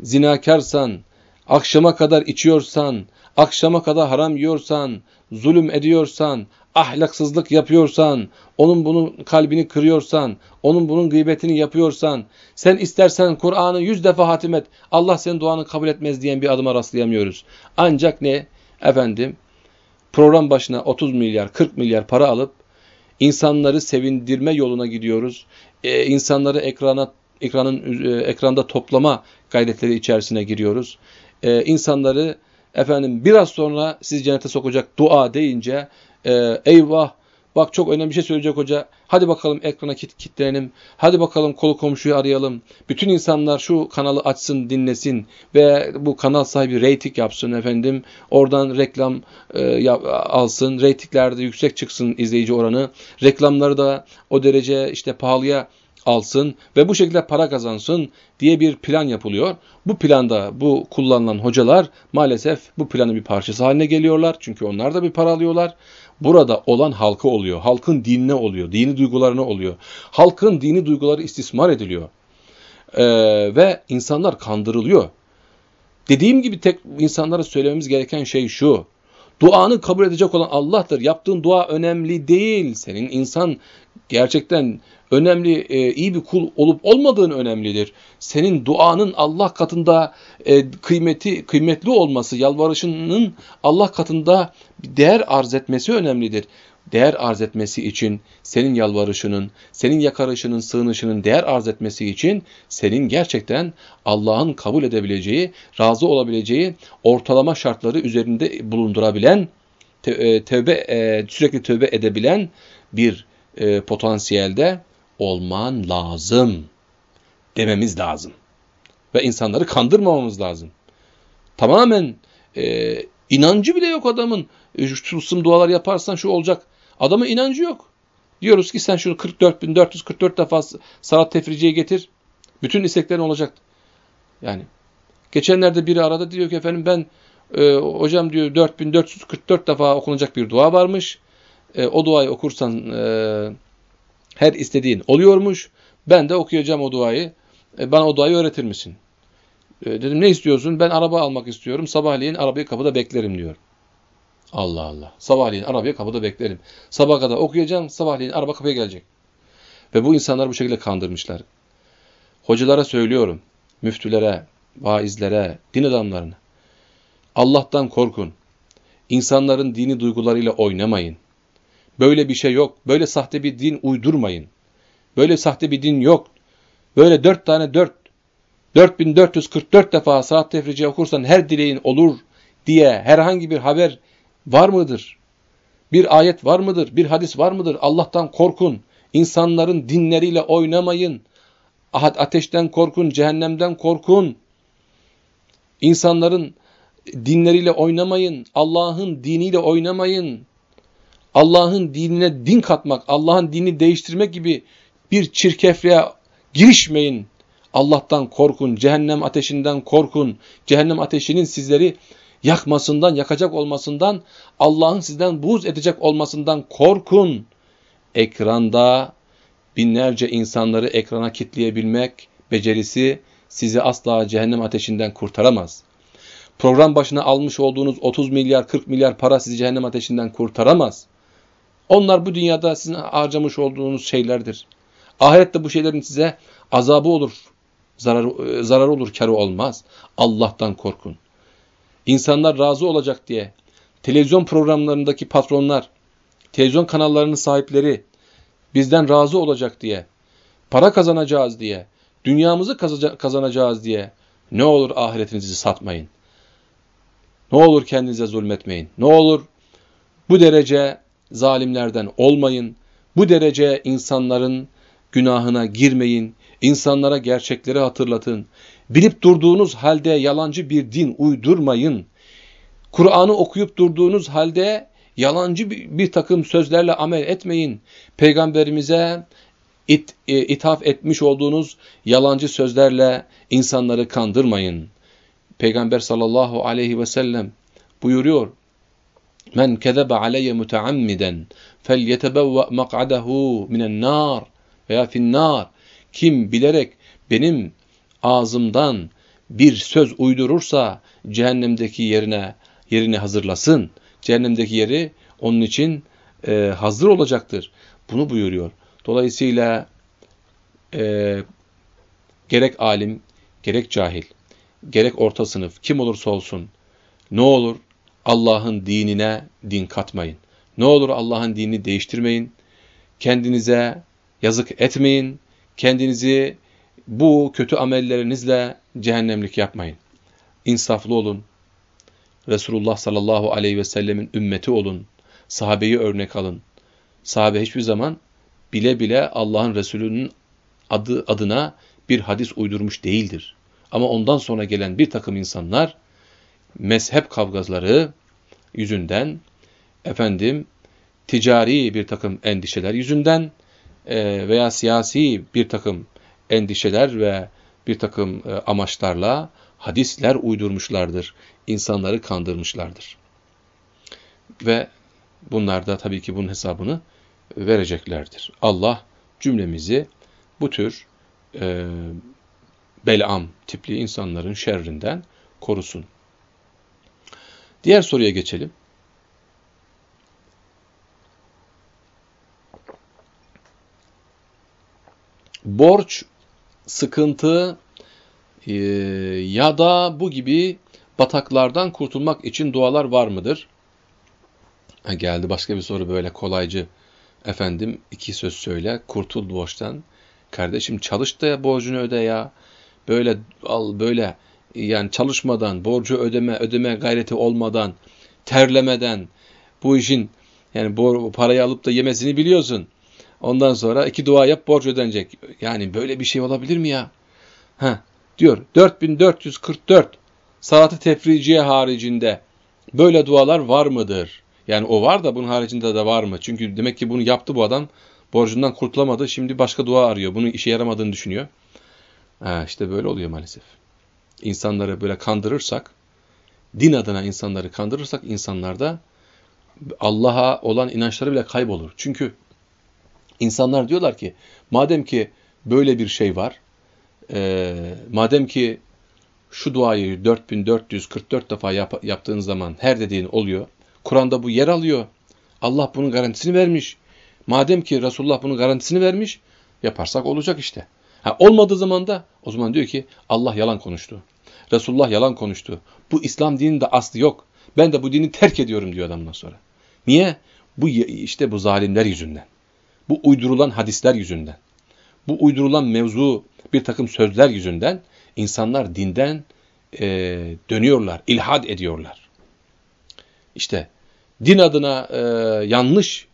zinakarsan, akşama kadar içiyorsan, akşama kadar haram yiyorsan, zulüm ediyorsan, ahlaksızlık yapıyorsan, onun bunun kalbini kırıyorsan, onun bunun gıybetini yapıyorsan, sen istersen Kur'an'ı yüz defa hatim et, Allah senin duanı kabul etmez diyen bir adıma rastlayamıyoruz. Ancak ne? Efendim, program başına 30 milyar, 40 milyar para alıp, insanları sevindirme yoluna gidiyoruz. Ee, insanları ekrana ekranın e, ekranda toplama gayretleri içerisine giriyoruz. Ee, insanları efendim biraz sonra siz cennete sokacak dua deyince e, eyvah bak çok önemli bir şey söyleyecek hoca. Hadi bakalım ekrana kit kitlenelim. Hadi bakalım kolu komşuyu arayalım. Bütün insanlar şu kanalı açsın, dinlesin ve bu kanal sahibi reyting yapsın efendim. Oradan reklam e, alsın. Reytinglerde yüksek çıksın izleyici oranı. Reklamları da o derece işte pahalıya alsın ve bu şekilde para kazansın diye bir plan yapılıyor. Bu planda bu kullanılan hocalar maalesef bu planın bir parçası haline geliyorlar. Çünkü onlar da bir para alıyorlar. Burada olan halkı oluyor. Halkın dinine oluyor. Dini duygularına oluyor. Halkın dini duyguları istismar ediliyor. Ee, ve insanlar kandırılıyor. Dediğim gibi tek insanlara söylememiz gereken şey şu. Duanı kabul edecek olan Allah'tır. Yaptığın dua önemli değil. Senin insan gerçekten önemli, e, iyi bir kul olup olmadığın önemlidir. Senin duanın Allah katında e, kıymeti kıymetli olması, yalvarışının Allah katında değer arz etmesi önemlidir. Değer arz etmesi için senin yalvarışının, senin yakarışının, sığınışının değer arz etmesi için senin gerçekten Allah'ın kabul edebileceği, razı olabileceği ortalama şartları üzerinde bulundurabilen, e, tövbe e, sürekli tövbe edebilen bir e, potansiyelde olman lazım dememiz lazım. Ve insanları kandırmamamız lazım. Tamamen e, inancı bile yok adamın. E, tılsım dualar yaparsan şu olacak. Adamın inancı yok. Diyoruz ki sen şunu 44.444 defa salat tefriciye getir. Bütün isteklerin olacak. Yani geçenlerde biri arada diyor ki efendim ben e, hocam diyor 4444 defa okunacak bir dua varmış. E, o duayı okursan e, her istediğin oluyormuş. Ben de okuyacağım o duayı. E, bana o duayı öğretir misin? E, dedim ne istiyorsun? Ben araba almak istiyorum. Sabahleyin arabayı kapıda beklerim diyor. Allah Allah. Sabahleyin arabayı kapıda beklerim. Sabah kadar okuyacağım. Sabahleyin araba kapıya gelecek. Ve bu insanlar bu şekilde kandırmışlar. Hocalara söylüyorum. Müftülere, vaizlere, din adamlarına. Allah'tan korkun. İnsanların dini duygularıyla oynamayın. Böyle bir şey yok. Böyle sahte bir din uydurmayın. Böyle sahte bir din yok. Böyle dört tane dört, 4444 defa saat tefrici okursan her dileğin olur diye herhangi bir haber var mıdır? Bir ayet var mıdır? Bir hadis var mıdır? Allah'tan korkun. İnsanların dinleriyle oynamayın. Ateşten korkun, cehennemden korkun. İnsanların dinleriyle oynamayın. Allah'ın diniyle oynamayın. Allah'ın dinine din katmak, Allah'ın dinini değiştirmek gibi bir çirkefliğe girişmeyin. Allah'tan korkun, cehennem ateşinden korkun. Cehennem ateşinin sizleri yakmasından, yakacak olmasından, Allah'ın sizden buğz edecek olmasından korkun. Ekranda binlerce insanları ekrana kitleyebilmek becerisi sizi asla cehennem ateşinden kurtaramaz. Program başına almış olduğunuz 30 milyar, 40 milyar para sizi cehennem ateşinden kurtaramaz. Onlar bu dünyada sizin harcamış olduğunuz şeylerdir. Ahirette bu şeylerin size azabı olur, zararı, zararı olur, karı olmaz. Allah'tan korkun. İnsanlar razı olacak diye, televizyon programlarındaki patronlar, televizyon kanallarının sahipleri bizden razı olacak diye, para kazanacağız diye, dünyamızı kazanacağız diye ne olur ahiretinizi satmayın. Ne olur kendinize zulmetmeyin. Ne olur bu derece zalimlerden olmayın. Bu derece insanların günahına girmeyin. İnsanlara gerçekleri hatırlatın. Bilip durduğunuz halde yalancı bir din uydurmayın. Kur'an'ı okuyup durduğunuz halde yalancı bir, bir takım sözlerle amel etmeyin. Peygamberimize it, e, ithaf etmiş olduğunuz yalancı sözlerle insanları kandırmayın. Peygamber sallallahu aleyhi ve sellem buyuruyor. Men kezebe aleyye muteammiden felyetebevve mak'adehu minen nar veya finnar. Kim bilerek benim ağzımdan bir söz uydurursa cehennemdeki yerine yerini hazırlasın. Cehennemdeki yeri onun için e, hazır olacaktır. Bunu buyuruyor. Dolayısıyla e, gerek alim, gerek cahil, gerek orta sınıf, kim olursa olsun ne olur Allah'ın dinine din katmayın. Ne olur Allah'ın dinini değiştirmeyin. Kendinize yazık etmeyin. Kendinizi bu kötü amellerinizle cehennemlik yapmayın. İnsaflı olun. Resulullah sallallahu aleyhi ve sellemin ümmeti olun. Sahabeyi örnek alın. sahabe hiçbir zaman bile bile Allah'ın Resulü'nün adı adına bir hadis uydurmuş değildir. Ama ondan sonra gelen bir takım insanlar mezhep kavgaları yüzünden efendim ticari bir takım endişeler yüzünden e, veya siyasi bir takım endişeler ve bir takım e, amaçlarla hadisler uydurmuşlardır. İnsanları kandırmışlardır. Ve bunlar da tabii ki bunun hesabını vereceklerdir. Allah cümlemizi bu tür e, belam tipli insanların şerrinden korusun. Diğer soruya geçelim. Borç, sıkıntı e, ya da bu gibi bataklardan kurtulmak için dualar var mıdır? Ha, geldi başka bir soru böyle kolaycı. Efendim iki söz söyle, kurtul borçtan. Kardeşim çalış da borcunu öde ya. Böyle al böyle yani çalışmadan, borcu ödeme, ödeme gayreti olmadan, terlemeden bu işin yani bu parayı alıp da yemesini biliyorsun. Ondan sonra iki dua yap borç ödenecek. Yani böyle bir şey olabilir mi ya? Ha diyor 4444 salatı tefriciye haricinde böyle dualar var mıdır? Yani o var da bunun haricinde de var mı? Çünkü demek ki bunu yaptı bu adam. Borcundan kurtulamadı. Şimdi başka dua arıyor. Bunun işe yaramadığını düşünüyor. Ha, işte böyle oluyor maalesef. İnsanları böyle kandırırsak, din adına insanları kandırırsak insanlarda Allah'a olan inançları bile kaybolur. Çünkü insanlar diyorlar ki madem ki böyle bir şey var, e, madem ki şu duayı 4444 defa yap, yaptığın zaman her dediğin oluyor. Kur'an'da bu yer alıyor. Allah bunun garantisini vermiş. Madem ki Resulullah bunun garantisini vermiş, yaparsak olacak işte. Ha, olmadığı zaman da o zaman diyor ki Allah yalan konuştu. Resulullah yalan konuştu. Bu İslam dininde aslı yok. Ben de bu dini terk ediyorum diyor adamdan sonra. Niye? Bu işte bu zalimler yüzünden. Bu uydurulan hadisler yüzünden. Bu uydurulan mevzu bir takım sözler yüzünden insanlar dinden e, dönüyorlar, ilhad ediyorlar. İşte din adına e, yanlış,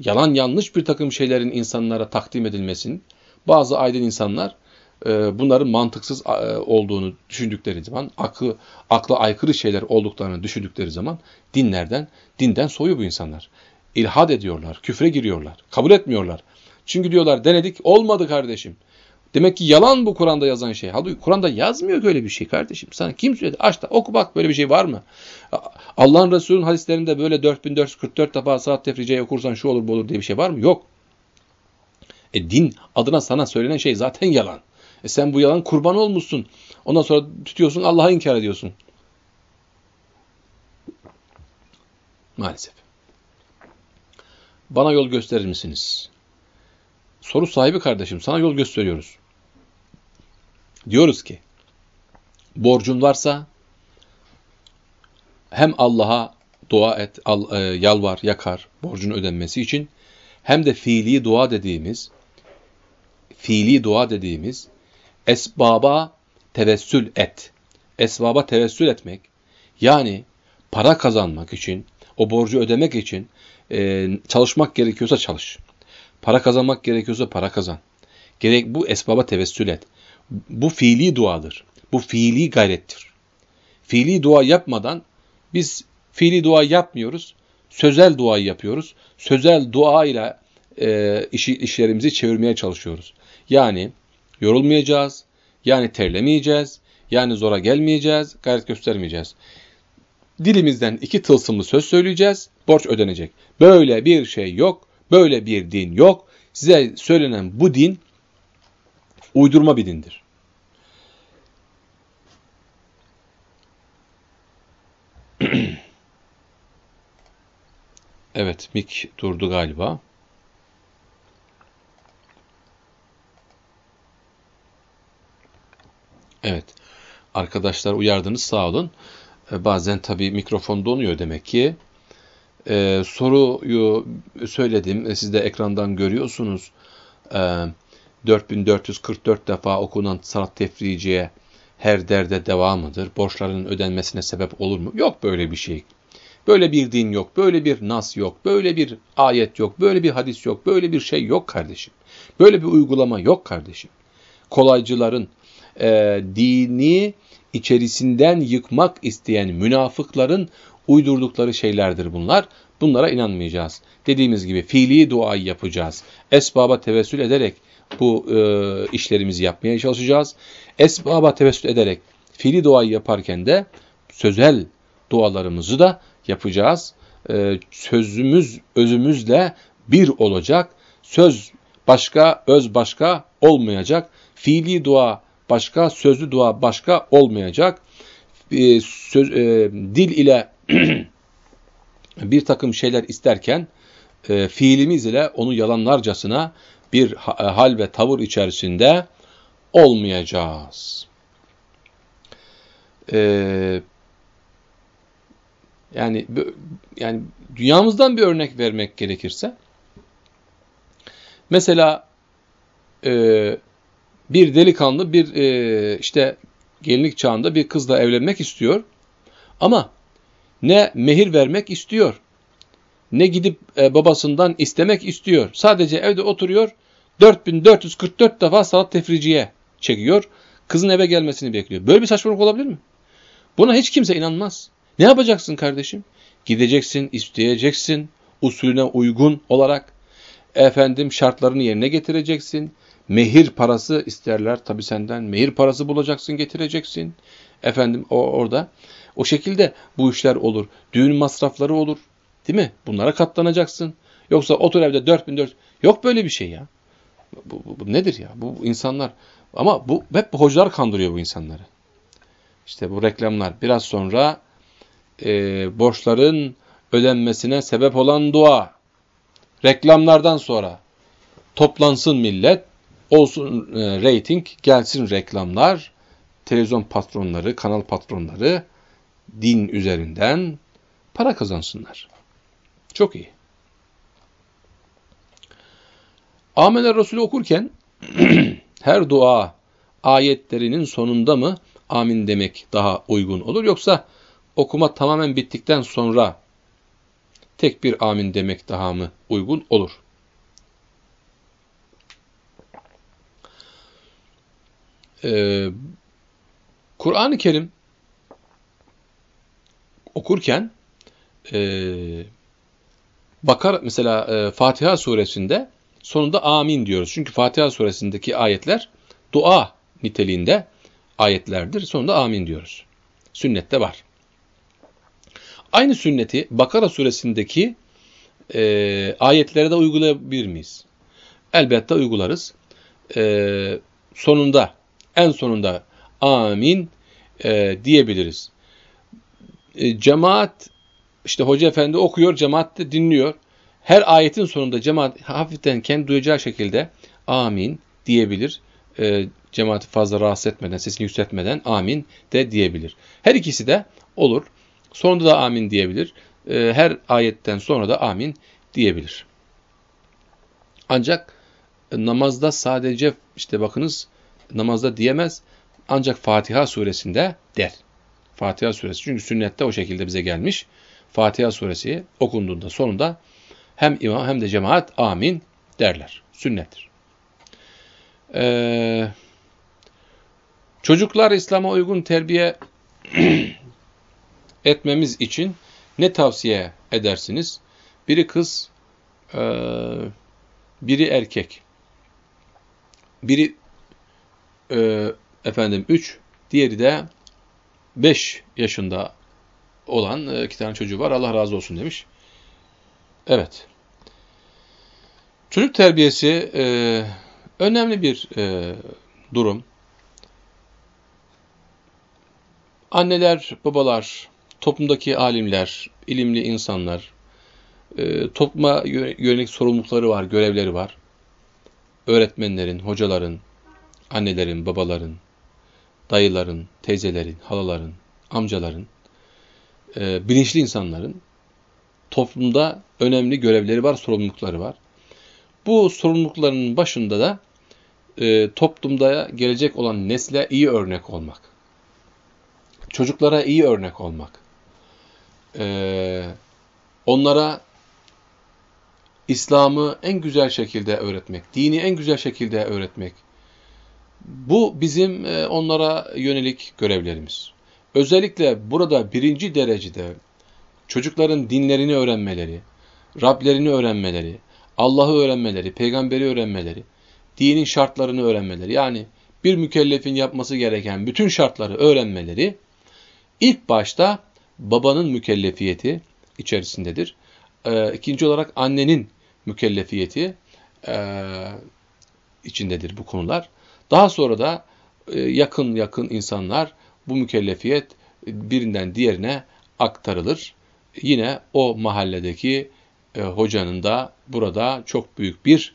yalan yanlış bir takım şeylerin insanlara takdim edilmesinin bazı aydın insanlar e, bunların mantıksız e, olduğunu düşündükleri zaman, aklı, akla aykırı şeyler olduklarını düşündükleri zaman dinlerden, dinden soyu bu insanlar. İlhad ediyorlar, küfre giriyorlar, kabul etmiyorlar. Çünkü diyorlar denedik, olmadı kardeşim. Demek ki yalan bu Kur'an'da yazan şey. Halbuki Kur'an'da yazmıyor öyle bir şey kardeşim. Sana kim söyledi? Aç da oku bak böyle bir şey var mı? Allah'ın Resulü'nün hadislerinde böyle 4444 defa saat tefriceyi okursan şu olur bu olur diye bir şey var mı? Yok. E din adına sana söylenen şey zaten yalan. E sen bu yalan kurban olmuşsun. Ondan sonra tutuyorsun Allah'a inkar ediyorsun. Maalesef. Bana yol gösterir misiniz? Soru sahibi kardeşim sana yol gösteriyoruz. Diyoruz ki borcun varsa hem Allah'a dua et, e, yalvar, yakar borcun ödenmesi için hem de fiili dua dediğimiz fiili dua dediğimiz esbaba tevessül et. Esbaba tevessül etmek yani para kazanmak için, o borcu ödemek için e, çalışmak gerekiyorsa çalış. Para kazanmak gerekiyorsa para kazan. Gerek bu esbaba tevessül et. Bu fiili duadır. Bu fiili gayrettir. Fiili dua yapmadan biz fiili dua yapmıyoruz. Sözel duayı yapıyoruz. Sözel dua ile e, işi, işlerimizi çevirmeye çalışıyoruz. Yani yorulmayacağız, yani terlemeyeceğiz, yani zora gelmeyeceğiz, gayret göstermeyeceğiz. Dilimizden iki tılsımlı söz söyleyeceğiz, borç ödenecek. Böyle bir şey yok, böyle bir din yok. Size söylenen bu din uydurma bir dindir. evet, mik durdu galiba. Evet. Arkadaşlar uyardınız sağ olun. Ee, bazen tabii mikrofon donuyor demek ki. Ee, soruyu söyledim. E, siz de ekrandan görüyorsunuz. Ee, 4444 defa okunan salat tefriciye her derde devamıdır. Borçların ödenmesine sebep olur mu? Yok böyle bir şey. Böyle bir din yok, böyle bir nas yok, böyle bir ayet yok, böyle bir hadis yok, böyle bir şey yok kardeşim. Böyle bir uygulama yok kardeşim. Kolaycıların e, dini içerisinden yıkmak isteyen münafıkların uydurdukları şeylerdir bunlar. Bunlara inanmayacağız. Dediğimiz gibi fiili duayı yapacağız. Esbaba tevessül ederek bu e, işlerimizi yapmaya çalışacağız. Esbaba tevessül ederek fiili duayı yaparken de sözel dualarımızı da yapacağız. E, sözümüz özümüzle bir olacak. Söz başka, öz başka olmayacak. Fiili dua başka, sözlü dua başka olmayacak. E, söz, e, dil ile bir takım şeyler isterken e, fiilimiz ile onu yalanlarcasına bir hal ve tavır içerisinde olmayacağız. Ee, yani yani dünyamızdan bir örnek vermek gerekirse mesela e, bir delikanlı bir e, işte gelinlik çağında bir kızla evlenmek istiyor ama ne mehir vermek istiyor ne gidip e, babasından istemek istiyor. Sadece evde oturuyor 4444 defa salat tefriciye çekiyor. Kızın eve gelmesini bekliyor. Böyle bir saçmalık olabilir mi? Buna hiç kimse inanmaz. Ne yapacaksın kardeşim? Gideceksin, isteyeceksin, usulüne uygun olarak efendim şartlarını yerine getireceksin. Mehir parası isterler tabi senden. Mehir parası bulacaksın, getireceksin. Efendim o orada. O şekilde bu işler olur. Düğün masrafları olur. Değil mi? Bunlara katlanacaksın. Yoksa otur evde 4004 yok böyle bir şey ya. Bu, bu, bu nedir ya? Bu insanlar ama bu hep bu hocalar kandırıyor bu insanları. İşte bu reklamlar biraz sonra e, borçların ödenmesine sebep olan dua. Reklamlardan sonra toplansın millet, olsun e, reyting, gelsin reklamlar, televizyon patronları, kanal patronları din üzerinden para kazansınlar. Çok iyi. Amener Resulü okurken her dua ayetlerinin sonunda mı amin demek daha uygun olur yoksa okuma tamamen bittikten sonra tek bir amin demek daha mı uygun olur? Ee, Kur'an-ı Kerim okurken e, Bakar mesela e, Fatiha suresinde sonunda amin diyoruz. Çünkü Fatiha suresindeki ayetler dua niteliğinde ayetlerdir. Sonunda amin diyoruz. Sünnette var. Aynı sünneti Bakara suresindeki e, ayetlere de uygulayabilir miyiz? Elbette uygularız. E, sonunda, en sonunda amin e, diyebiliriz. E, cemaat, işte hoca efendi okuyor, cemaat de dinliyor her ayetin sonunda cemaat hafiften kendi duyacağı şekilde amin diyebilir. E, cemaati fazla rahatsız etmeden, sesini yükseltmeden amin de diyebilir. Her ikisi de olur. Sonunda da amin diyebilir. E, her ayetten sonra da amin diyebilir. Ancak namazda sadece işte bakınız namazda diyemez ancak Fatiha suresinde der. Fatiha suresi çünkü sünnette o şekilde bize gelmiş. Fatiha suresi okunduğunda sonunda hem imam hem de cemaat amin derler. Sünnettir. Ee, çocuklar İslam'a uygun terbiye etmemiz için ne tavsiye edersiniz? Biri kız, e, biri erkek. Biri e, efendim 3, diğeri de 5 yaşında olan e, iki tane çocuğu var. Allah razı olsun demiş. Evet. Çocuk terbiyesi e, önemli bir e, durum. Anneler, babalar, toplumdaki alimler, ilimli insanlar, e, topluma yönelik sorumlulukları var, görevleri var. Öğretmenlerin, hocaların, annelerin, babaların, dayıların, teyzelerin, halaların, amcaların, e, bilinçli insanların toplumda önemli görevleri var, sorumlulukları var. Bu sorumlulukların başında da e, toplumda gelecek olan nesle iyi örnek olmak. Çocuklara iyi örnek olmak. e, onlara İslam'ı en güzel şekilde öğretmek, dini en güzel şekilde öğretmek. Bu bizim e, onlara yönelik görevlerimiz. Özellikle burada birinci derecede çocukların dinlerini öğrenmeleri, Rablerini öğrenmeleri, Allah'ı öğrenmeleri, peygamberi öğrenmeleri, dinin şartlarını öğrenmeleri, yani bir mükellefin yapması gereken bütün şartları öğrenmeleri, ilk başta babanın mükellefiyeti içerisindedir. Ee, ikinci olarak annenin mükellefiyeti e, içindedir bu konular. Daha sonra da e, yakın yakın insanlar bu mükellefiyet birinden diğerine aktarılır. Yine o mahalledeki e, hocanın da burada çok büyük bir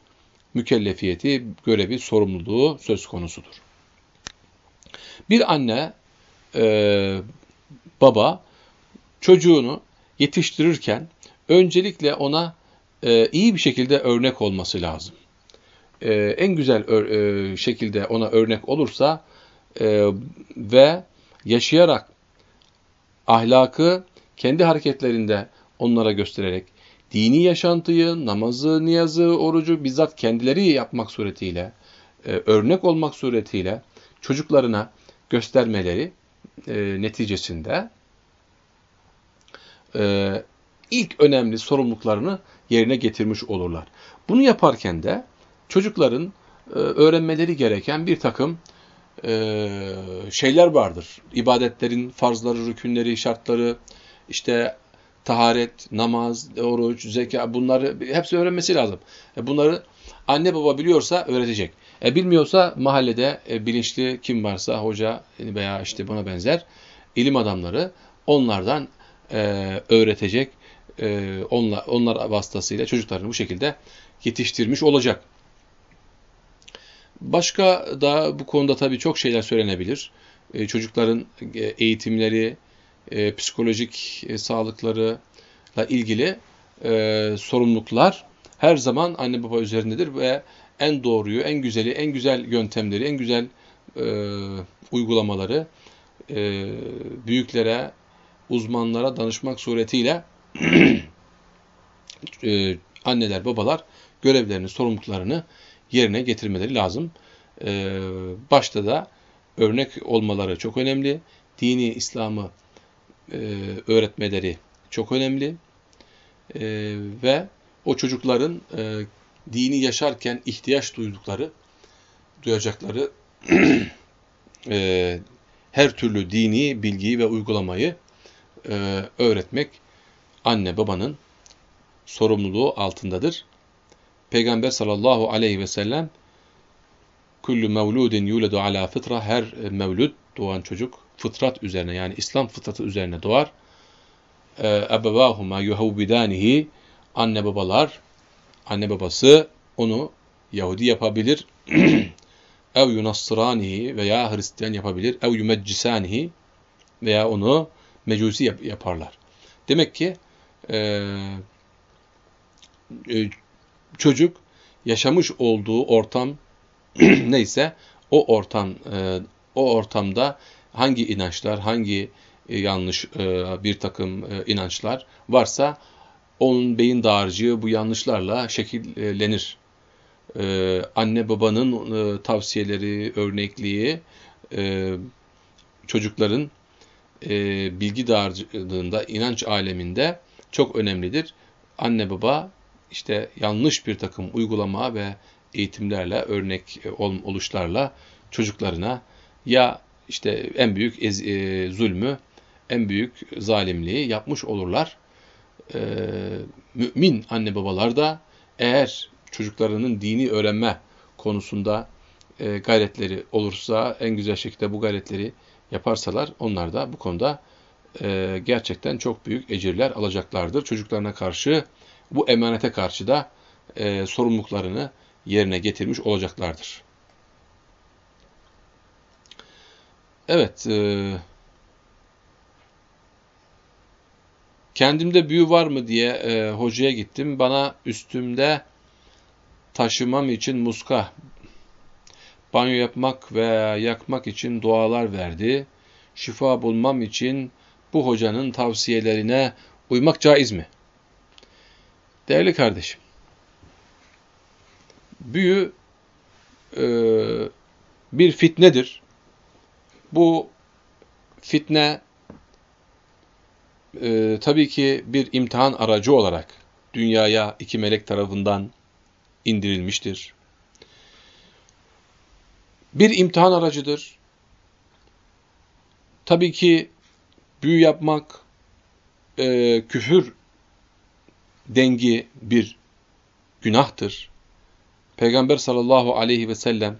mükellefiyeti, görevi, sorumluluğu söz konusudur. Bir anne, e, baba çocuğunu yetiştirirken öncelikle ona e, iyi bir şekilde örnek olması lazım. E, en güzel e, şekilde ona örnek olursa e, ve yaşayarak ahlakı kendi hareketlerinde onlara göstererek dini yaşantıyı, namazı, niyazı, orucu bizzat kendileri yapmak suretiyle, e, örnek olmak suretiyle çocuklarına göstermeleri e, neticesinde e, ilk önemli sorumluluklarını yerine getirmiş olurlar. Bunu yaparken de çocukların e, öğrenmeleri gereken bir takım e, şeyler vardır. İbadetlerin farzları, rükünleri, şartları, işte taharet, namaz, oruç, zeka bunları hepsi öğrenmesi lazım. E bunları anne baba biliyorsa öğretecek. E bilmiyorsa mahallede e, bilinçli kim varsa hoca veya işte buna benzer ilim adamları onlardan e, öğretecek. E, onlar, onlar vasıtasıyla çocuklarını bu şekilde yetiştirmiş olacak. Başka da bu konuda tabii çok şeyler söylenebilir. E, çocukların e, eğitimleri, e, psikolojik sağlıklarıyla ilgili sorumluluklar her zaman anne baba üzerindedir ve en doğruyu, en güzeli, en güzel yöntemleri, en güzel uygulamaları büyüklere, uzmanlara danışmak suretiyle anneler, babalar görevlerini, sorumluluklarını yerine getirmeleri lazım. E, başta da örnek olmaları çok önemli. Dini İslam'ı e, öğretmeleri çok önemli. E, ve o çocukların e, dini yaşarken ihtiyaç duydukları, duyacakları e, her türlü dini bilgiyi ve uygulamayı e, öğretmek anne babanın sorumluluğu altındadır. Peygamber sallallahu aleyhi ve sellem kullu mevludin yuledu ala fıtra her mevlud doğan çocuk fıtrat üzerine yani İslam fıtratı üzerine doğar. Ebevahuma yuhavbidanihi anne babalar anne babası onu Yahudi yapabilir. ev yunassıranihi veya Hristiyan yapabilir. Ev yumeccisanihi veya onu mecusi yap yaparlar. Demek ki e, e, çocuk yaşamış olduğu ortam neyse o ortam e, o ortamda hangi inançlar, hangi e, yanlış e, bir takım inançlar varsa onun beyin dağarcığı bu yanlışlarla şekillenir. Anne babanın tavsiyeleri, örnekliği çocukların bilgi dağarcığında, inanç aleminde çok önemlidir. Anne baba işte yanlış bir takım uygulama ve eğitimlerle, örnek e, oluşlarla çocuklarına ya işte en büyük ez, e, zulmü, en büyük zalimliği yapmış olurlar e, mümin anne babalar da eğer çocuklarının dini öğrenme konusunda e, gayretleri olursa, en güzel şekilde bu gayretleri yaparsalar onlar da bu konuda e, gerçekten çok büyük ecirler alacaklardır. Çocuklarına karşı, bu emanete karşı da e, sorumluluklarını yerine getirmiş olacaklardır. Evet, e, Kendimde büyü var mı diye e, hocaya gittim. Bana üstümde taşımam için muska, banyo yapmak veya yakmak için dualar verdi. Şifa bulmam için bu hocanın tavsiyelerine uymak caiz mi? Değerli kardeşim, büyü e, bir fitnedir. Bu fitne e, tabii ki bir imtihan aracı olarak dünyaya iki melek tarafından indirilmiştir. Bir imtihan aracıdır. Tabii ki büyü yapmak e, küfür dengi bir günahtır. Peygamber sallallahu aleyhi ve sellem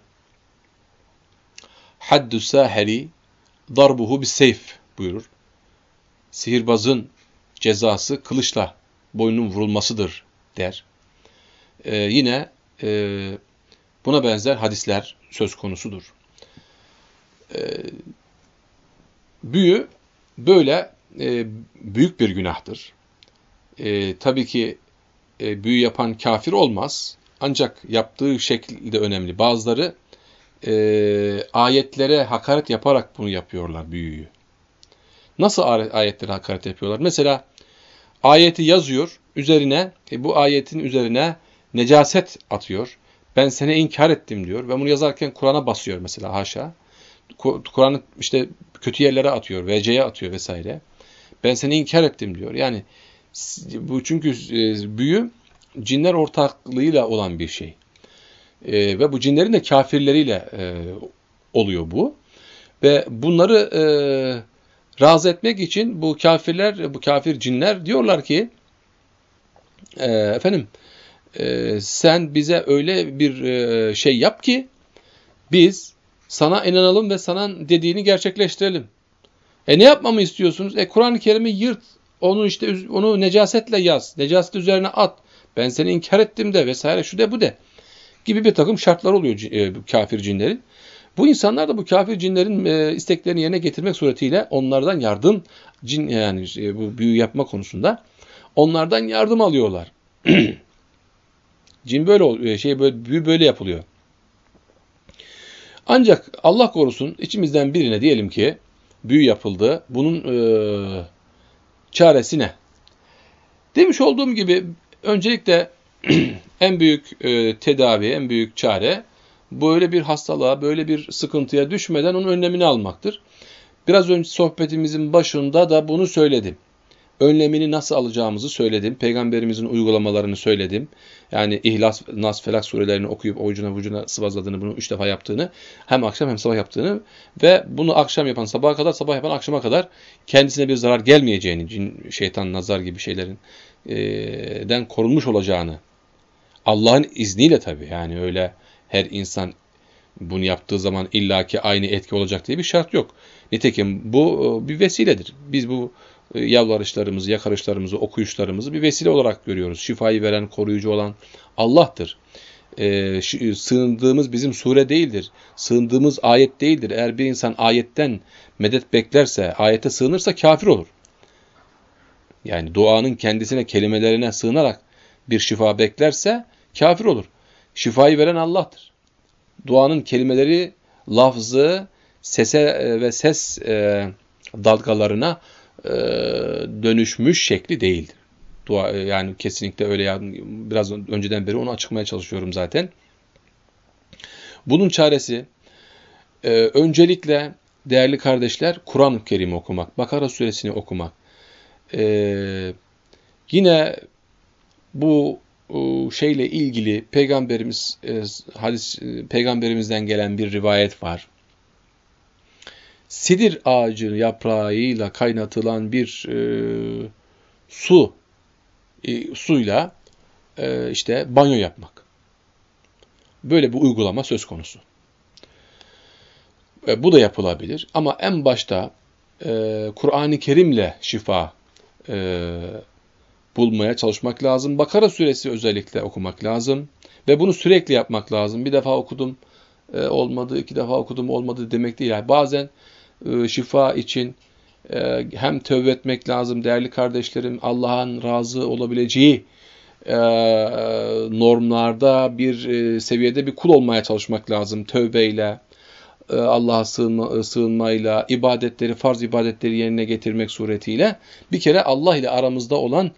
haddü saheri darbuhu bis seyf buyurur. Sihirbazın cezası kılıçla boynunun vurulmasıdır der. Ee, yine e, buna benzer hadisler söz konusudur. Ee, büyü böyle e, büyük bir günahtır. E, tabii ki e, büyü yapan kafir olmaz. Ancak yaptığı şekilde önemli. Bazıları e, ayetlere hakaret yaparak bunu yapıyorlar büyüyü. Nasıl ayetlere hakaret yapıyorlar? Mesela ayeti yazıyor, üzerine e, bu ayetin üzerine necaset atıyor. Ben seni inkar ettim diyor ve bunu yazarken Kur'an'a basıyor mesela haşa. Kur'an'ı işte kötü yerlere atıyor, VC'ye atıyor vesaire. Ben seni inkar ettim diyor. Yani bu çünkü e, büyü cinler ortaklığıyla olan bir şey. E, ve bu cinlerin de kafirleriyle e, oluyor bu. Ve bunları e, razı etmek için bu kafirler, bu kafir cinler diyorlar ki e, efendim e, sen bize öyle bir e, şey yap ki biz sana inanalım ve sana dediğini gerçekleştirelim. E ne yapmamı istiyorsunuz? E Kur'an-ı Kerim'i yırt. Onu işte onu necasetle yaz. Necaset üzerine at. Ben seni inkar ettim de vesaire şu de bu de. Gibi bir takım şartlar oluyor e, kafir cinlerin. Bu insanlar da bu kafir cinlerin e, isteklerini yerine getirmek suretiyle onlardan yardım cin yani e, bu büyü yapma konusunda onlardan yardım alıyorlar. cin böyle şey böyle büyü böyle yapılıyor. Ancak Allah korusun içimizden birine diyelim ki büyü yapıldı. Bunun e, çaresi ne? Demiş olduğum gibi öncelikle en büyük e, tedavi, en büyük çare böyle bir hastalığa, böyle bir sıkıntıya düşmeden onun önlemini almaktır. Biraz önce sohbetimizin başında da bunu söyledim önlemini nasıl alacağımızı söyledim. Peygamberimizin uygulamalarını söyledim. Yani İhlas, Nas, Felak surelerini okuyup ovucuna vucuna sıvazladığını, bunu üç defa yaptığını, hem akşam hem sabah yaptığını ve bunu akşam yapan sabaha kadar, sabah yapan akşama kadar kendisine bir zarar gelmeyeceğini, cin, şeytan, nazar gibi şeylerin e, den korunmuş olacağını, Allah'ın izniyle tabii yani öyle her insan bunu yaptığı zaman illaki aynı etki olacak diye bir şart yok. Nitekim bu bir vesiledir. Biz bu yalvarışlarımızı, yakarışlarımızı, okuyuşlarımızı bir vesile olarak görüyoruz. Şifayı veren, koruyucu olan Allah'tır. Ee, sığındığımız bizim sure değildir. Sığındığımız ayet değildir. Eğer bir insan ayetten medet beklerse, ayete sığınırsa kafir olur. Yani duanın kendisine, kelimelerine sığınarak bir şifa beklerse kafir olur. Şifayı veren Allah'tır. Duanın kelimeleri, lafzı, sese e, ve ses e, dalgalarına e, dönüşmüş şekli değildir. Dua, e, yani kesinlikle öyle yani biraz önceden beri onu açıklamaya çalışıyorum zaten. Bunun çaresi e, öncelikle değerli kardeşler Kur'an-ı Kerim okumak, Bakara suresini okumak. E, yine bu e, şeyle ilgili peygamberimiz e, hadis peygamberimizden gelen bir rivayet var sidir ağacı yaprağıyla kaynatılan bir e, su e, suyla e, işte banyo yapmak. Böyle bir uygulama söz konusu. E, bu da yapılabilir ama en başta e, Kur'an-ı Kerim'le şifa e, bulmaya çalışmak lazım. Bakara suresi özellikle okumak lazım ve bunu sürekli yapmak lazım. Bir defa okudum e, olmadı, iki defa okudum olmadı demek değil. Yani bazen şifa için e, hem tövbe etmek lazım değerli kardeşlerim. Allah'ın razı olabileceği e, normlarda bir seviyede bir kul olmaya çalışmak lazım tövbeyle. e, Allah'a sığınma, e, sığınmayla, ibadetleri, farz ibadetleri yerine getirmek suretiyle bir kere Allah ile aramızda olan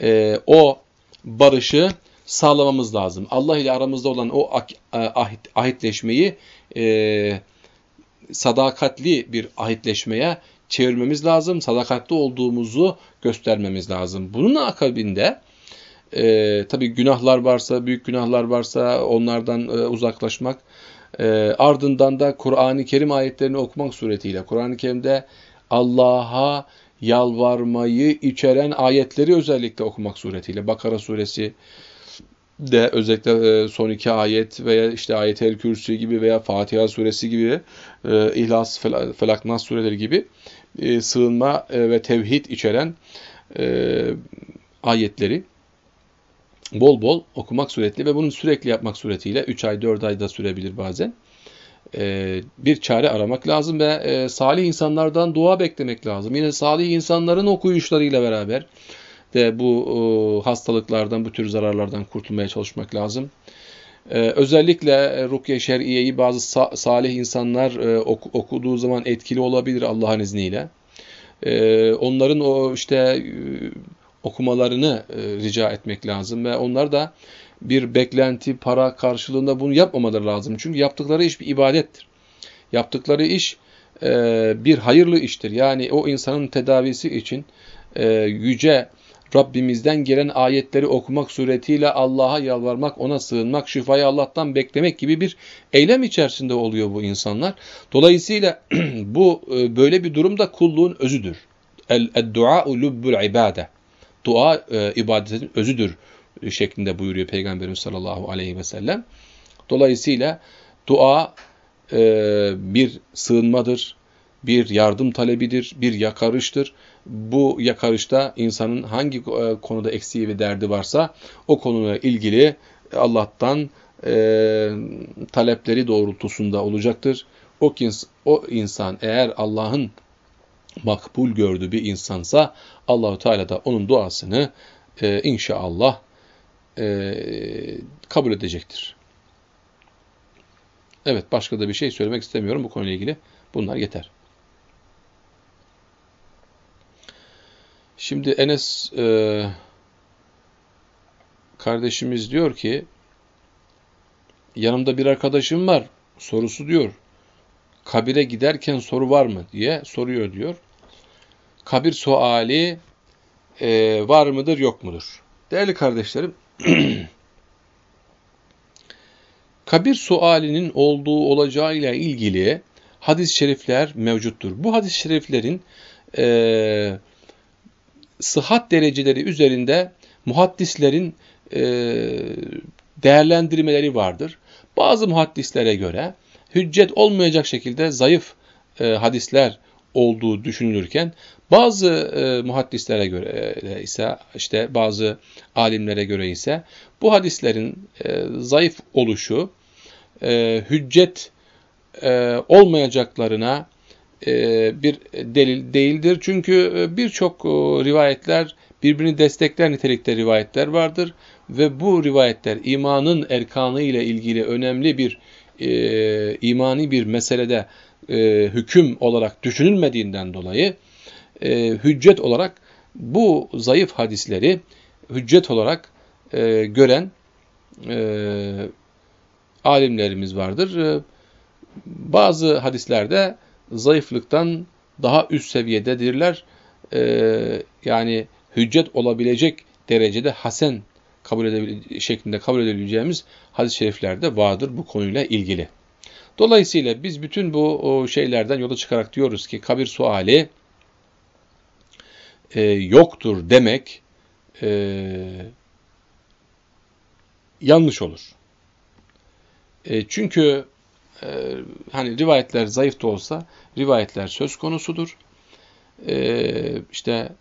e, o barışı sağlamamız lazım. Allah ile aramızda olan o ahit, ahitleşmeyi e, sadakatli bir ahitleşmeye çevirmemiz lazım. Sadakatli olduğumuzu göstermemiz lazım. Bunun akabinde e, tabii günahlar varsa, büyük günahlar varsa onlardan e, uzaklaşmak. E, ardından da Kur'an-ı Kerim ayetlerini okumak suretiyle, Kur'an-ı Kerim'de Allah'a yalvarmayı içeren ayetleri özellikle okumak suretiyle. Bakara suresi de özellikle e, son iki ayet veya işte ayet-el kürsü gibi veya Fatiha suresi gibi, e, İhlas, Felak, Nas sureleri gibi e, sığınma ve tevhid içeren ayetleri bol bol okumak suretiyle ve bunu sürekli yapmak suretiyle 3 ay 4 ayda sürebilir bazen. Bir çare aramak lazım ve salih insanlardan dua beklemek lazım. Yine salih insanların okuyuşlarıyla beraber de bu e, hastalıklardan, bu tür zararlardan kurtulmaya çalışmak lazım. Ee, özellikle Rukiye Şer'iye'yi bazı sa salih insanlar e, ok okuduğu zaman etkili olabilir Allah'ın izniyle. Onların o işte e, okumalarını e, rica etmek lazım ve onlar da bir beklenti, para karşılığında bunu yapmamaları lazım. Çünkü yaptıkları iş bir ibadettir. Yaptıkları iş e, bir hayırlı iştir. Yani o insanın tedavisi için e, yüce Rabbimizden gelen ayetleri okumak suretiyle Allah'a yalvarmak, ona sığınmak, şifayı Allah'tan beklemek gibi bir eylem içerisinde oluyor bu insanlar. Dolayısıyla bu e, böyle bir durumda kulluğun özüdür. El-dua'u lubbul ibade. Dua e, ibadetin özüdür şeklinde buyuruyor Peygamberimiz sallallahu aleyhi ve sellem. Dolayısıyla dua e, bir sığınmadır, bir yardım talebidir, bir yakarıştır. Bu yakarışta insanın hangi e, konuda eksiği ve derdi varsa o konuyla ilgili Allah'tan e, talepleri doğrultusunda olacaktır. O, o insan eğer Allah'ın makbul gördüğü bir insansa Allahu Teala da onun duasını e, inşallah e, kabul edecektir. Evet başka da bir şey söylemek istemiyorum bu konuyla ilgili. Bunlar yeter. Şimdi Enes e, kardeşimiz diyor ki yanımda bir arkadaşım var sorusu diyor. Kabire giderken soru var mı diye soruyor diyor. Kabir suali e, var mıdır yok mudur? Değerli kardeşlerim kabir sualinin olduğu olacağıyla ilgili hadis-i şerifler mevcuttur. Bu hadis-i şeriflerin e, sıhhat dereceleri üzerinde muhaddislerin e, değerlendirmeleri vardır. Bazı muhaddislere göre hüccet olmayacak şekilde zayıf e, hadisler olduğu düşünülürken bazı e, muhaddislere göre e, ise işte bazı alimlere göre ise bu hadislerin e, zayıf oluşu e, hüccet e, olmayacaklarına bir delil değildir. Çünkü e, birçok e, rivayetler birbirini destekler nitelikte rivayetler vardır ve bu rivayetler imanın erkanı ile ilgili önemli bir e, imani bir meselede e, hüküm olarak düşünülmediğinden dolayı e, hüccet olarak bu zayıf hadisleri hüccet olarak e, gören e, alimlerimiz vardır. E, bazı hadislerde zayıflıktan daha üst seviyededirler. Ee, yani hüccet olabilecek derecede hasen kabul edebile şeklinde kabul edebileceğimiz hadis-i şeriflerde vardır bu konuyla ilgili. Dolayısıyla biz bütün bu şeylerden yola çıkarak diyoruz ki kabir suali e, yoktur demek e, yanlış olur. E, çünkü e, hani rivayetler zayıf da olsa rivayetler söz konusudur. E, işte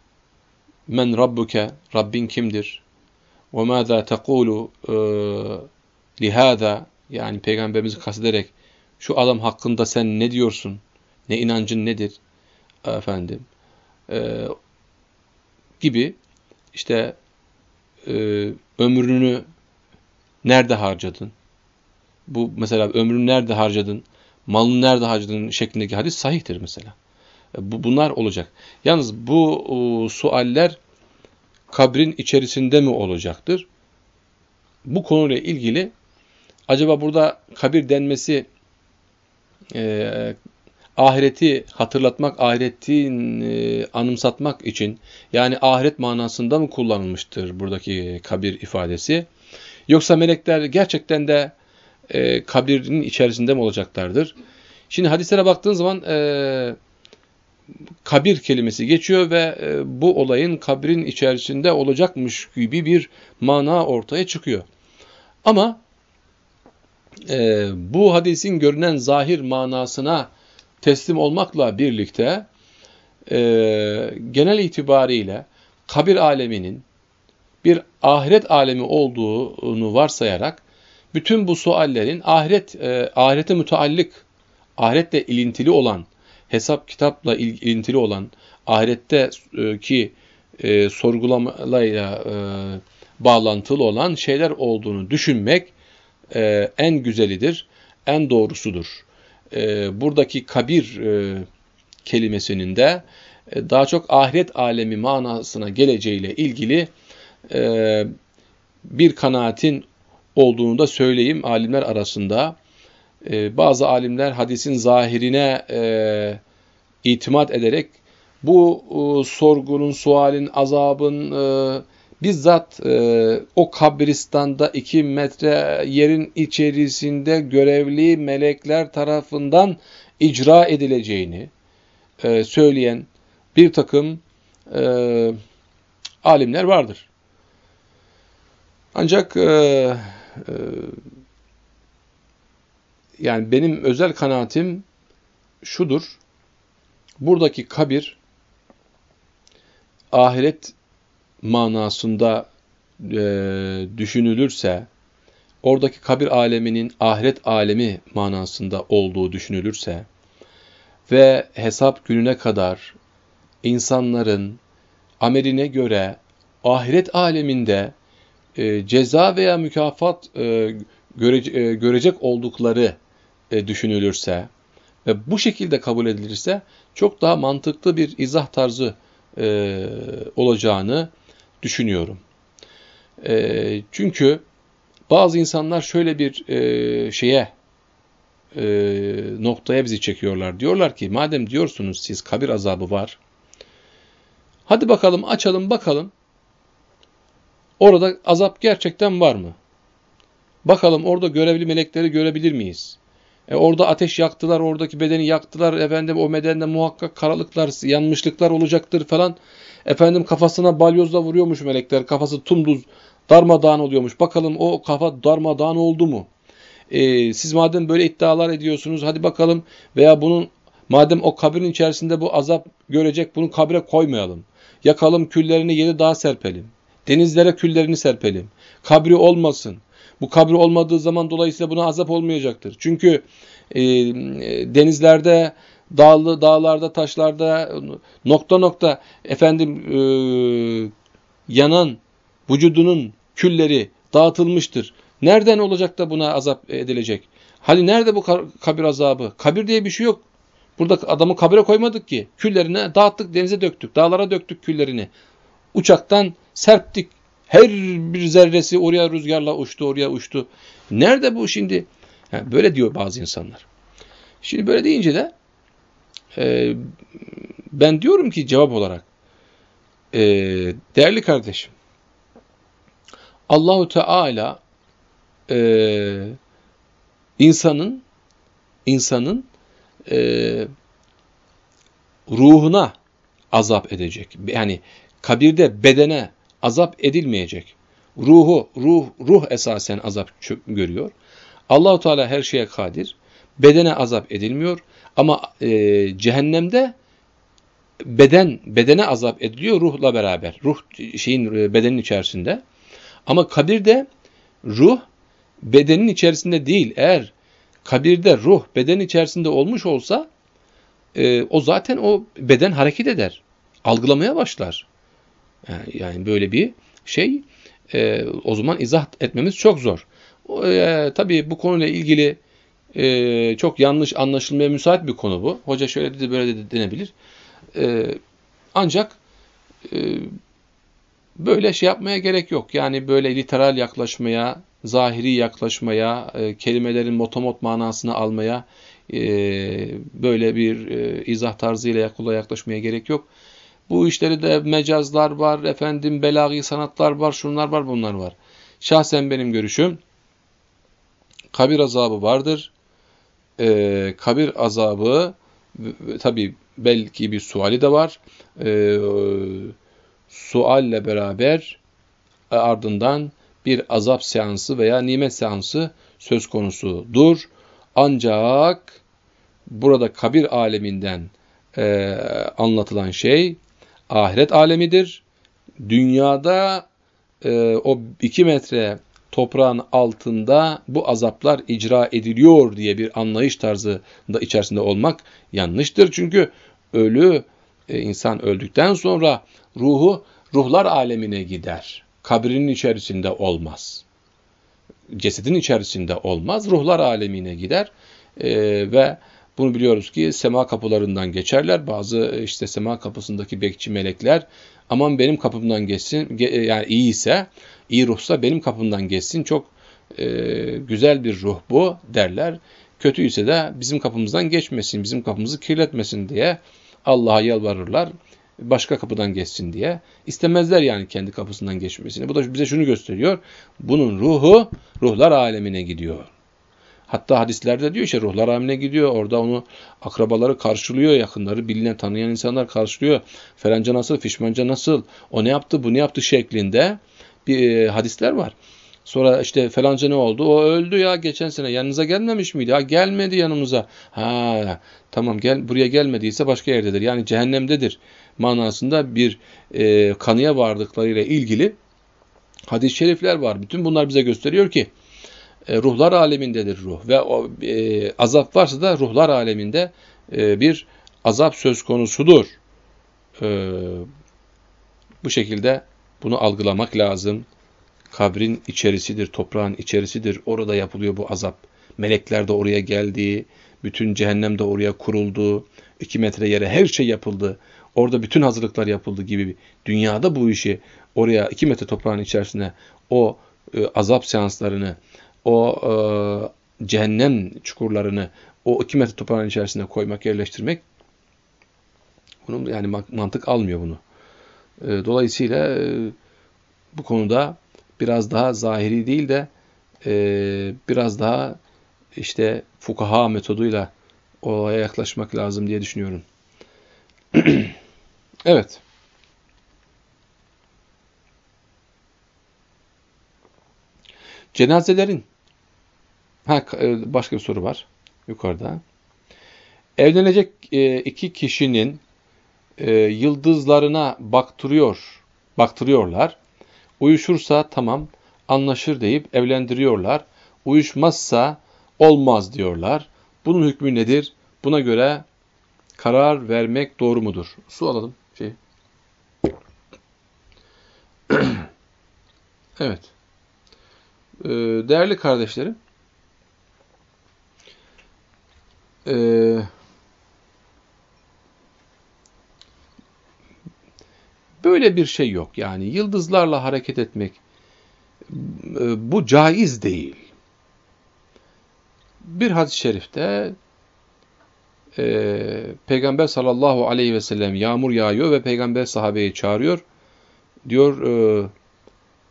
men rabbuke Rabbin kimdir? Ve mâzâ tekûlu e, lihâzâ yani peygamberimizi kastederek şu adam hakkında sen ne diyorsun? Ne inancın nedir? Efendim e, gibi işte e, ömrünü nerede harcadın? Bu mesela ömrünü nerede harcadın? malın nerede harcadığın şeklindeki hadis sahihtir mesela. E, bu, bunlar olacak. Yalnız bu e, sualler kabrin içerisinde mi olacaktır? Bu konuyla ilgili acaba burada kabir denmesi e, ahireti hatırlatmak, ahireti e, anımsatmak için yani ahiret manasında mı kullanılmıştır buradaki kabir ifadesi? Yoksa melekler gerçekten de e, kabirin içerisinde mi olacaklardır? Şimdi hadislere baktığın zaman e, kabir kelimesi geçiyor ve e, bu olayın kabrin içerisinde olacakmış gibi bir mana ortaya çıkıyor. Ama e, bu hadisin görünen zahir manasına teslim olmakla birlikte e, genel itibariyle kabir aleminin bir ahiret alemi olduğunu varsayarak bütün bu suallerin ahiret e, ahirete müteallik, ahiretle ilintili olan, hesap kitapla ilintili olan, ahirette e, ki e, sorgulamayla e, bağlantılı olan şeyler olduğunu düşünmek e, en güzelidir, en doğrusudur. E, buradaki kabir e, kelimesinin de e, daha çok ahiret alemi manasına geleceğiyle ilgili e, bir kanaatin olduğunu da söyleyeyim alimler arasında. E, bazı alimler hadisin zahirine e, itimat ederek bu e, sorgunun, sualin, azabın e, bizzat e, o kabristanda iki metre yerin içerisinde görevli melekler tarafından icra edileceğini e, söyleyen bir takım e, alimler vardır. Ancak e, e, yani benim özel kanaatim şudur. Buradaki kabir ahiret manasında e, düşünülürse, oradaki kabir aleminin ahiret alemi manasında olduğu düşünülürse ve hesap gününe kadar insanların ameline göre ahiret aleminde e, ceza veya mükafat e, e, görecek oldukları e, düşünülürse ve bu şekilde kabul edilirse çok daha mantıklı bir izah tarzı olacağını düşünüyorum. Çünkü bazı insanlar şöyle bir şeye noktaya bizi çekiyorlar. Diyorlar ki madem diyorsunuz siz kabir azabı var. Hadi bakalım açalım bakalım. Orada azap gerçekten var mı? Bakalım orada görevli melekleri görebilir miyiz? E orada ateş yaktılar, oradaki bedeni yaktılar. Efendim o bedende muhakkak karalıklar, yanmışlıklar olacaktır falan. Efendim kafasına balyozla vuruyormuş melekler. Kafası tumduz, darmadağın oluyormuş. Bakalım o kafa darmadağın oldu mu? E, siz madem böyle iddialar ediyorsunuz hadi bakalım veya bunun madem o kabrin içerisinde bu azap görecek bunu kabre koymayalım. Yakalım küllerini yedi daha serpelim. Denizlere küllerini serpelim. Kabri olmasın. Bu kabri olmadığı zaman dolayısıyla buna azap olmayacaktır. Çünkü e, denizlerde, dağlı dağlarda, taşlarda nokta nokta efendim e, yanan vücudunun külleri dağıtılmıştır. Nereden olacak da buna azap edilecek? Hani nerede bu kabir azabı? Kabir diye bir şey yok. Burada adamı kabire koymadık ki. Küllerini dağıttık, denize döktük, dağlara döktük küllerini. Uçaktan serptik. Her bir zerresi oraya rüzgarla uçtu, oraya uçtu. Nerede bu şimdi? Yani böyle diyor bazı insanlar. Şimdi böyle deyince de e, ben diyorum ki cevap olarak e, değerli kardeşim Allahu Teala e, insanın insanın e, ruhuna azap edecek. Yani kabirde bedene azap edilmeyecek. Ruhu, ruh, ruh esasen azap görüyor. Allahu Teala her şeye kadir. Bedene azap edilmiyor ama e, cehennemde beden bedene azap ediliyor ruhla beraber. Ruh şeyin bedenin içerisinde. Ama kabirde ruh bedenin içerisinde değil. Eğer kabirde ruh beden içerisinde olmuş olsa e, o zaten o beden hareket eder. Algılamaya başlar. Yani böyle bir şey e, o zaman izah etmemiz çok zor. E, tabii bu konuyla ilgili e, çok yanlış anlaşılmaya müsait bir konu bu. Hoca şöyle dedi böyle dedi denebilir. E, ancak e, böyle şey yapmaya gerek yok. Yani böyle literal yaklaşmaya, zahiri yaklaşmaya, e, kelimelerin motomot manasını almaya, e, böyle bir e, izah tarzıyla yaklaşmaya gerek yok. Bu işleri de mecazlar var, efendim belagi sanatlar var, şunlar var, bunlar var. Şahsen benim görüşüm, kabir azabı vardır. E, kabir azabı, tabi belki bir suali de var. E, sualle beraber ardından bir azap seansı veya nimet seansı söz konusudur. Ancak burada kabir aleminden e, anlatılan şey ahiret alemidir. Dünyada e, o iki metre toprağın altında bu azaplar icra ediliyor diye bir anlayış tarzında içerisinde olmak yanlıştır. Çünkü ölü e, insan öldükten sonra ruhu ruhlar alemine gider. Kabrinin içerisinde olmaz. Cesedin içerisinde olmaz. Ruhlar alemine gider e, ve bunu biliyoruz ki sema kapılarından geçerler. Bazı işte sema kapısındaki bekçi melekler aman benim kapımdan geçsin yani iyi ise iyi ruhsa benim kapımdan geçsin çok e, güzel bir ruh bu derler. Kötü ise de bizim kapımızdan geçmesin, bizim kapımızı kirletmesin diye Allah'a yalvarırlar. Başka kapıdan geçsin diye. istemezler yani kendi kapısından geçmesini. Bu da bize şunu gösteriyor. Bunun ruhu ruhlar alemine gidiyor. Hatta hadislerde diyor işte ruhlar alemine gidiyor. Orada onu akrabaları karşılıyor, yakınları, bilinen, tanıyan insanlar karşılıyor. Felanca nasıl, fişmanca nasıl, o ne yaptı, bu ne yaptı şeklinde bir e, hadisler var. Sonra işte falanca ne oldu? O öldü ya geçen sene yanınıza gelmemiş miydi? Ha gelmedi yanımıza. Ha tamam gel buraya gelmediyse başka yerdedir. Yani cehennemdedir manasında bir e, kanıya vardıklarıyla ilgili hadis-i şerifler var. Bütün bunlar bize gösteriyor ki ruhlar alemindedir ruh ve o e, azap varsa da ruhlar aleminde e, bir azap söz konusudur. E, bu şekilde bunu algılamak lazım. Kabrin içerisidir, toprağın içerisidir. Orada yapılıyor bu azap. Melekler de oraya geldi. Bütün cehennem de oraya kuruldu. iki metre yere her şey yapıldı. Orada bütün hazırlıklar yapıldı gibi. Dünyada bu işi oraya iki metre toprağın içerisine o e, azap seanslarını, o e, cehennem çukurlarını o iki metre toprağın içerisine koymak, yerleştirmek bunun yani mantık almıyor bunu. E, dolayısıyla e, bu konuda biraz daha zahiri değil de e, biraz daha işte fukaha metoduyla olaya yaklaşmak lazım diye düşünüyorum. evet. Cenazelerin ha, e, başka bir soru var yukarıda. Evlenecek e, iki kişinin e, yıldızlarına baktırıyor, baktırıyorlar. Uyuşursa tamam, anlaşır deyip evlendiriyorlar. Uyuşmazsa olmaz diyorlar. Bunun hükmü nedir? Buna göre karar vermek doğru mudur? Su alalım. Şey. evet. Değerli kardeşlerim, ee, Böyle bir şey yok. Yani yıldızlarla hareket etmek e, bu caiz değil. Bir hadis-i şerifte e, Peygamber sallallahu aleyhi ve sellem yağmur yağıyor ve Peygamber sahabeyi çağırıyor. Diyor e,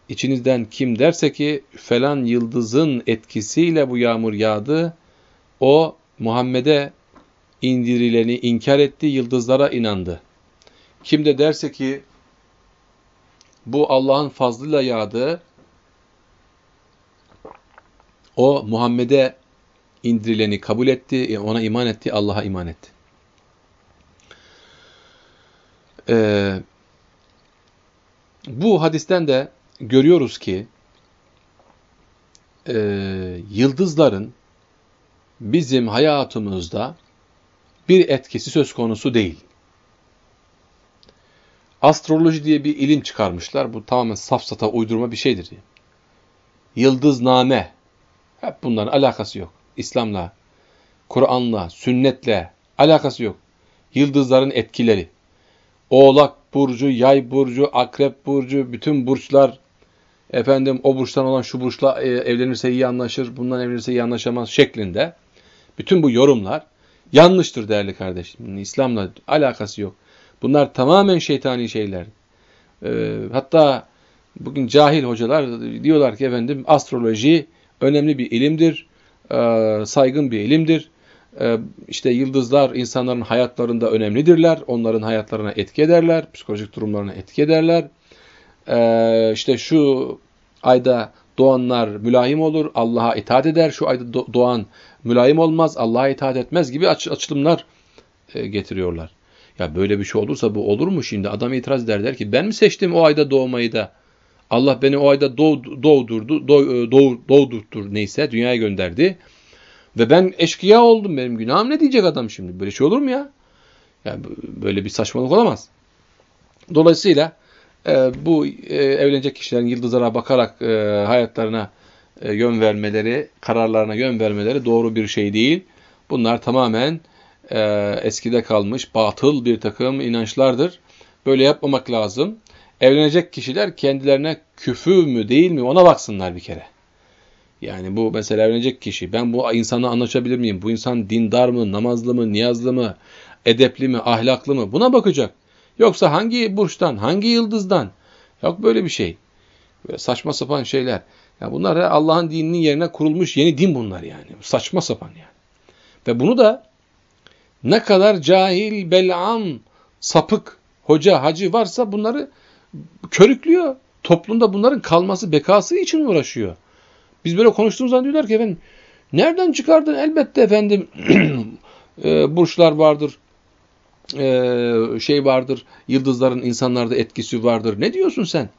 içinizden kim derse ki falan yıldızın etkisiyle bu yağmur yağdı, o Muhammed'e indirileni inkar etti, yıldızlara inandı. Kim de derse ki bu Allah'ın fazlıyla yağdı. O Muhammed'e indirileni kabul etti, ona iman etti, Allah'a iman etti. Ee, bu hadisten de görüyoruz ki e, yıldızların bizim hayatımızda bir etkisi söz konusu değil astroloji diye bir ilim çıkarmışlar. Bu tamamen safsata uydurma bir şeydir. Yıldızname. Hep bunların alakası yok. İslam'la Kur'an'la, sünnetle alakası yok. Yıldızların etkileri. Oğlak burcu, yay burcu, akrep burcu, bütün burçlar efendim o burçtan olan şu burçla e, evlenirse iyi anlaşır, bundan evlenirse iyi anlaşamaz şeklinde bütün bu yorumlar yanlıştır değerli kardeşim. İslam'la alakası yok. Bunlar tamamen şeytani şeyler. Ee, hatta bugün cahil hocalar diyorlar ki efendim astroloji önemli bir ilimdir, e, saygın bir ilimdir. E, işte yıldızlar insanların hayatlarında önemlidirler, onların hayatlarına etki ederler, psikolojik durumlarına etki ederler. E, işte şu ayda doğanlar mülayim olur, Allah'a itaat eder, şu ayda doğan mülayim olmaz, Allah'a itaat etmez gibi aç açılımlar e, getiriyorlar. Ya böyle bir şey olursa bu olur mu şimdi? Adam itiraz eder der ki ben mi seçtim o ayda doğmayı da? Allah beni o ayda doğ, doğdurdu, doğ, e, doğ, doğdurttur neyse dünyaya gönderdi. Ve ben eşkıya oldum benim günahım ne diyecek adam şimdi? Böyle şey olur mu ya? Yani böyle bir saçmalık olamaz. Dolayısıyla e, bu e, evlenecek kişilerin yıldızlara bakarak e, hayatlarına e, yön vermeleri, kararlarına yön vermeleri doğru bir şey değil. Bunlar tamamen eskide kalmış batıl bir takım inançlardır. Böyle yapmamak lazım. Evlenecek kişiler kendilerine küfü mü değil mi ona baksınlar bir kere. Yani bu mesela evlenecek kişi ben bu insanla anlaşabilir miyim? Bu insan dindar mı, namazlı mı, niyazlı mı, edepli mi, ahlaklı mı? Buna bakacak. Yoksa hangi burçtan, hangi yıldızdan? Yok böyle bir şey. Böyle saçma sapan şeyler. Ya bunlar Allah'ın dininin yerine kurulmuş yeni din bunlar yani. Saçma sapan yani. Ve bunu da ne kadar cahil, belam, sapık, hoca, hacı varsa bunları körüklüyor. Toplumda bunların kalması, bekası için uğraşıyor. Biz böyle konuştuğumuz zaman diyorlar ki efendim nereden çıkardın? Elbette efendim e, burçlar vardır, e, şey vardır, yıldızların insanlarda etkisi vardır. Ne diyorsun sen?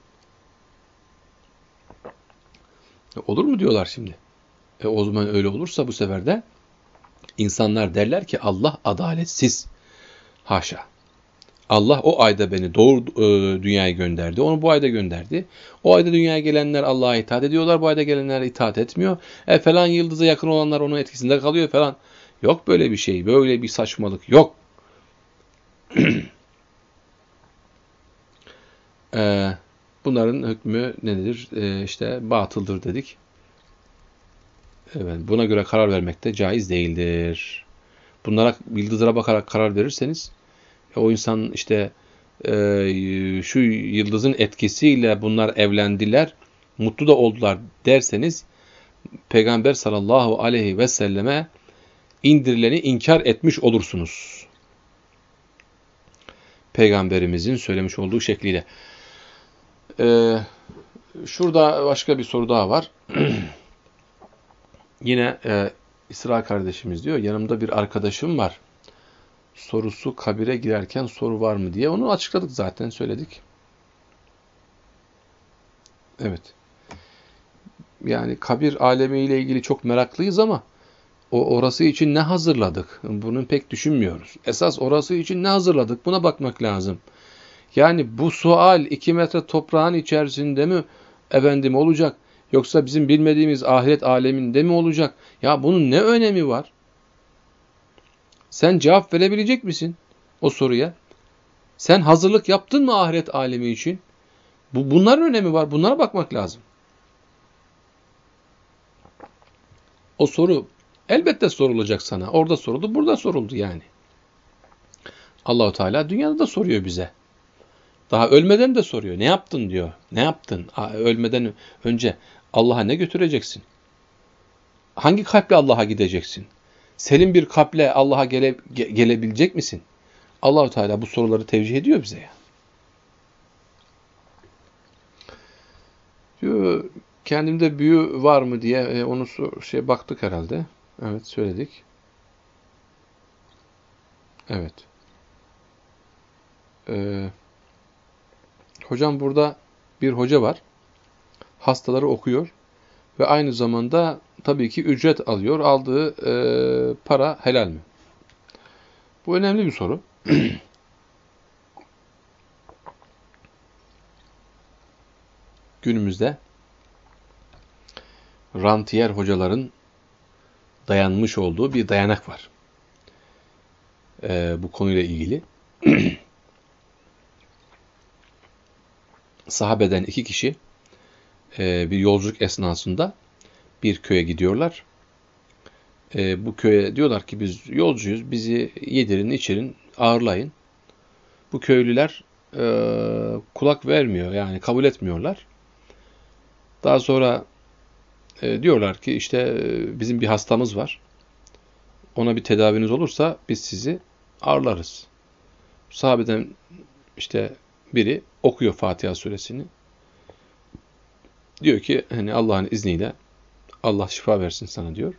E, olur mu diyorlar şimdi? E, o zaman öyle olursa bu sefer de insanlar derler ki Allah adaletsiz. Haşa. Allah o ayda beni doğru e, dünyaya gönderdi. Onu bu ayda gönderdi. O ayda dünyaya gelenler Allah'a itaat ediyorlar. Bu ayda gelenler itaat etmiyor. E falan yıldıza yakın olanlar onun etkisinde kalıyor falan. Yok böyle bir şey. Böyle bir saçmalık yok. e, bunların hükmü nedir? E, işte batıldır dedik. Evet, buna göre karar vermek de caiz değildir. Bunlara yıldızlara bakarak karar verirseniz o insan işte e, şu yıldızın etkisiyle bunlar evlendiler, mutlu da oldular derseniz Peygamber sallallahu aleyhi ve selleme indirileni inkar etmiş olursunuz. Peygamberimizin söylemiş olduğu şekliyle. Ee, şurada başka bir soru daha var. Yine e, İsra kardeşimiz diyor, yanımda bir arkadaşım var sorusu kabire girerken soru var mı diye. Onu açıkladık zaten söyledik. Evet. Yani kabir alemiyle ilgili çok meraklıyız ama o orası için ne hazırladık? Bunu pek düşünmüyoruz. Esas orası için ne hazırladık? Buna bakmak lazım. Yani bu sual iki metre toprağın içerisinde mi efendim olacak? Yoksa bizim bilmediğimiz ahiret aleminde mi olacak? Ya bunun ne önemi var? Sen cevap verebilecek misin o soruya? Sen hazırlık yaptın mı ahiret alemi için? Bu, bunların önemi var. Bunlara bakmak lazım. O soru elbette sorulacak sana. Orada soruldu, burada soruldu yani. Allahu Teala dünyada da soruyor bize. Daha ölmeden de soruyor. Ne yaptın diyor. Ne yaptın? Ölmeden önce Allah'a ne götüreceksin? Hangi kalple Allah'a gideceksin? selim bir kalple Allah'a gele, gelebilecek misin? Allahu Teala bu soruları tevcih ediyor bize ya. Diyor, kendimde büyü var mı diye e, onu şey baktık herhalde. Evet söyledik. Evet. Ee, hocam burada bir hoca var. Hastaları okuyor ve aynı zamanda tabii ki ücret alıyor. Aldığı e, para helal mi? Bu önemli bir soru. Günümüzde rantiyer hocaların dayanmış olduğu bir dayanak var. Ee, bu konuyla ilgili. Sahabeden iki kişi e, bir yolculuk esnasında bir köye gidiyorlar. E, bu köye diyorlar ki biz yolcuyuz, bizi yedirin, içirin, ağırlayın. Bu köylüler e, kulak vermiyor, yani kabul etmiyorlar. Daha sonra e, diyorlar ki işte e, bizim bir hastamız var. Ona bir tedaviniz olursa biz sizi ağırlarız. Sahabeden işte biri okuyor Fatiha suresini. Diyor ki hani Allah'ın izniyle Allah şifa versin sana diyor.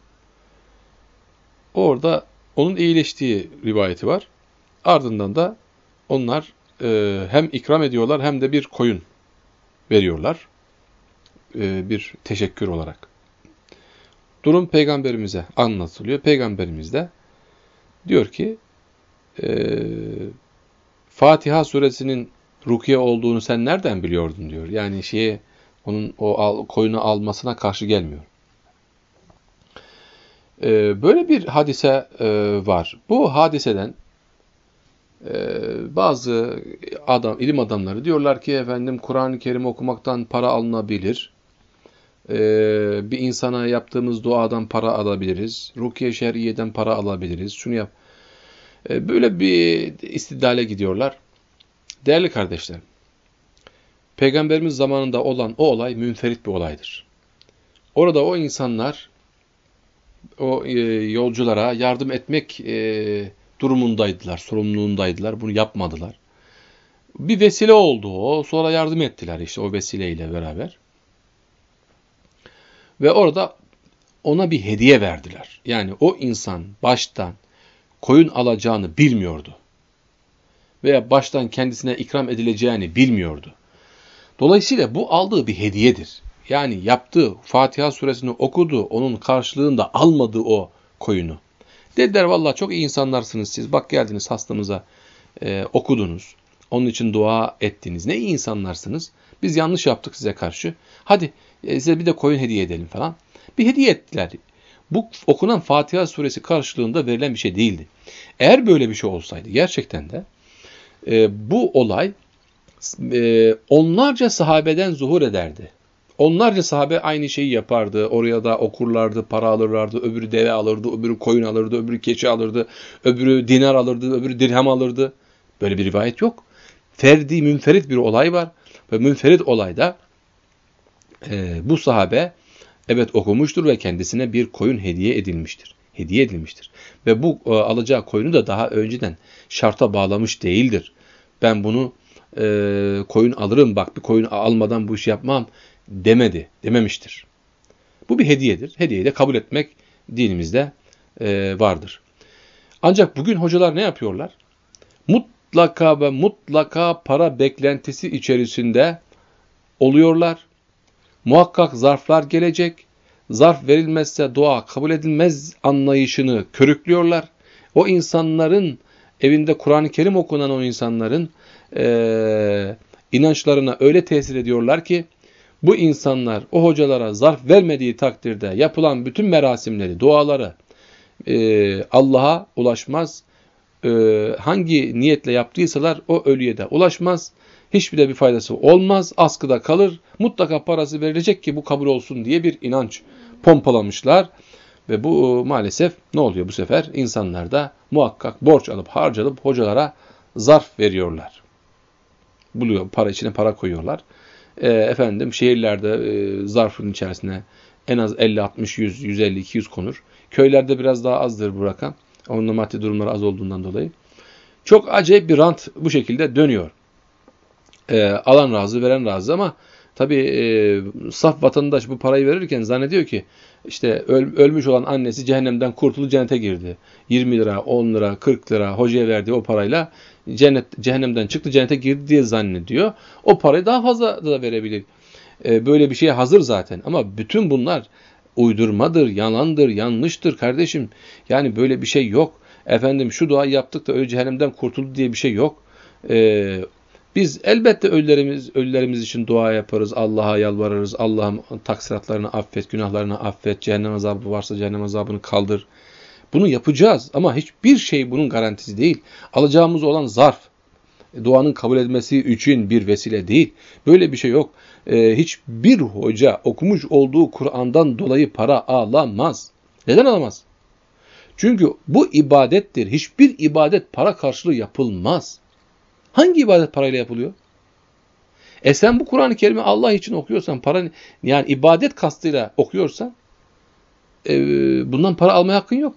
Orada onun iyileştiği rivayeti var. Ardından da onlar e, hem ikram ediyorlar hem de bir koyun veriyorlar. E, bir teşekkür olarak. Durum peygamberimize anlatılıyor. Peygamberimiz de diyor ki e, Fatiha suresinin rukiye olduğunu sen nereden biliyordun diyor. Yani şeye onun o al, koyunu almasına karşı gelmiyor. Ee, böyle bir hadise e, var. Bu hadiseden e, bazı adam, ilim adamları diyorlar ki efendim Kur'an-ı Kerim okumaktan para alınabilir. Ee, bir insana yaptığımız duadan para alabiliriz. Rukiye şer'iyeden para alabiliriz. Şunu yap. Ee, böyle bir istidlale gidiyorlar. Değerli kardeşlerim, Peygamberimiz zamanında olan o olay münferit bir olaydır. Orada o insanlar o e, yolculara yardım etmek e, durumundaydılar, sorumluluğundaydılar. Bunu yapmadılar. Bir vesile oldu o. Sonra yardım ettiler işte o vesileyle beraber. Ve orada ona bir hediye verdiler. Yani o insan baştan koyun alacağını bilmiyordu. Veya baştan kendisine ikram edileceğini bilmiyordu. Dolayısıyla bu aldığı bir hediyedir. Yani yaptığı Fatiha suresini okudu, onun karşılığında almadı o koyunu. Dediler vallahi çok iyi insanlarsınız siz. Bak geldiniz hastamıza e, okudunuz. Onun için dua ettiniz. Ne iyi insanlarsınız. Biz yanlış yaptık size karşı. Hadi e, size bir de koyun hediye edelim falan. Bir hediye ettiler. Bu okunan Fatiha suresi karşılığında verilen bir şey değildi. Eğer böyle bir şey olsaydı gerçekten de e, bu olay e, onlarca sahabeden zuhur ederdi. Onlarca sahabe aynı şeyi yapardı. Oraya da okurlardı, para alırlardı. Öbürü deve alırdı, öbürü koyun alırdı, öbürü keçi alırdı, öbürü dinar alırdı, öbürü dirhem alırdı. Böyle bir rivayet yok. Ferdi, münferit bir olay var. Ve münferit olayda e, bu sahabe evet okumuştur ve kendisine bir koyun hediye edilmiştir. Hediye edilmiştir. Ve bu e, alacağı koyunu da daha önceden şarta bağlamış değildir. Ben bunu e, koyun alırım bak bir koyun almadan bu işi yapmam demedi, dememiştir. Bu bir hediyedir. Hediyeyi de kabul etmek dinimizde e, vardır. Ancak bugün hocalar ne yapıyorlar? Mutlaka ve mutlaka para beklentisi içerisinde oluyorlar. Muhakkak zarflar gelecek. Zarf verilmezse dua kabul edilmez anlayışını körüklüyorlar. O insanların evinde Kur'an-ı Kerim okunan o insanların e, inançlarına öyle tesir ediyorlar ki bu insanlar o hocalara zarf vermediği takdirde yapılan bütün merasimleri, duaları e, Allah'a ulaşmaz. E, hangi niyetle yaptıysalar o ölüye de ulaşmaz. Hiçbir de bir faydası olmaz. Askıda kalır. Mutlaka parası verilecek ki bu kabul olsun diye bir inanç pompalamışlar. Ve bu maalesef ne oluyor bu sefer? İnsanlar da muhakkak borç alıp harcalıp hocalara zarf veriyorlar. Buluyor, para içine para koyuyorlar e, efendim şehirlerde e, zarfın içerisine en az 50, 60, 100, 150, 200 konur. Köylerde biraz daha azdır bu rakam. Onun maddi durumları az olduğundan dolayı. Çok acayip bir rant bu şekilde dönüyor. E, alan razı, veren razı ama tabii e, saf vatandaş bu parayı verirken zannediyor ki işte öl, ölmüş olan annesi cehennemden kurtulup cennete girdi. 20 lira, 10 lira, 40 lira hocaya verdiği o parayla cennet cehennemden çıktı cennete girdi diye zannediyor. O parayı daha fazla da verebilir. E, böyle bir şeye hazır zaten ama bütün bunlar uydurmadır, yalandır, yanlıştır kardeşim. Yani böyle bir şey yok. Efendim şu duayı yaptık da öyle cehennemden kurtuldu diye bir şey yok. E, Biz elbette ölülerimiz ölülerimiz için dua yaparız, Allah'a yalvarırız. Allah'ım taksiratlarını affet, günahlarını affet, cehennem azabı varsa cehennem azabını kaldır. Bunu yapacağız ama hiçbir şey bunun garantisi değil. Alacağımız olan zarf, duanın kabul edilmesi için bir vesile değil. Böyle bir şey yok. Ee, hiçbir hoca okumuş olduğu Kur'an'dan dolayı para alamaz. Neden alamaz? Çünkü bu ibadettir. Hiçbir ibadet para karşılığı yapılmaz. Hangi ibadet parayla yapılıyor? E sen bu Kur'an-ı Kerim'i Allah için okuyorsan, para, yani ibadet kastıyla okuyorsan e, bundan para almaya hakkın yok.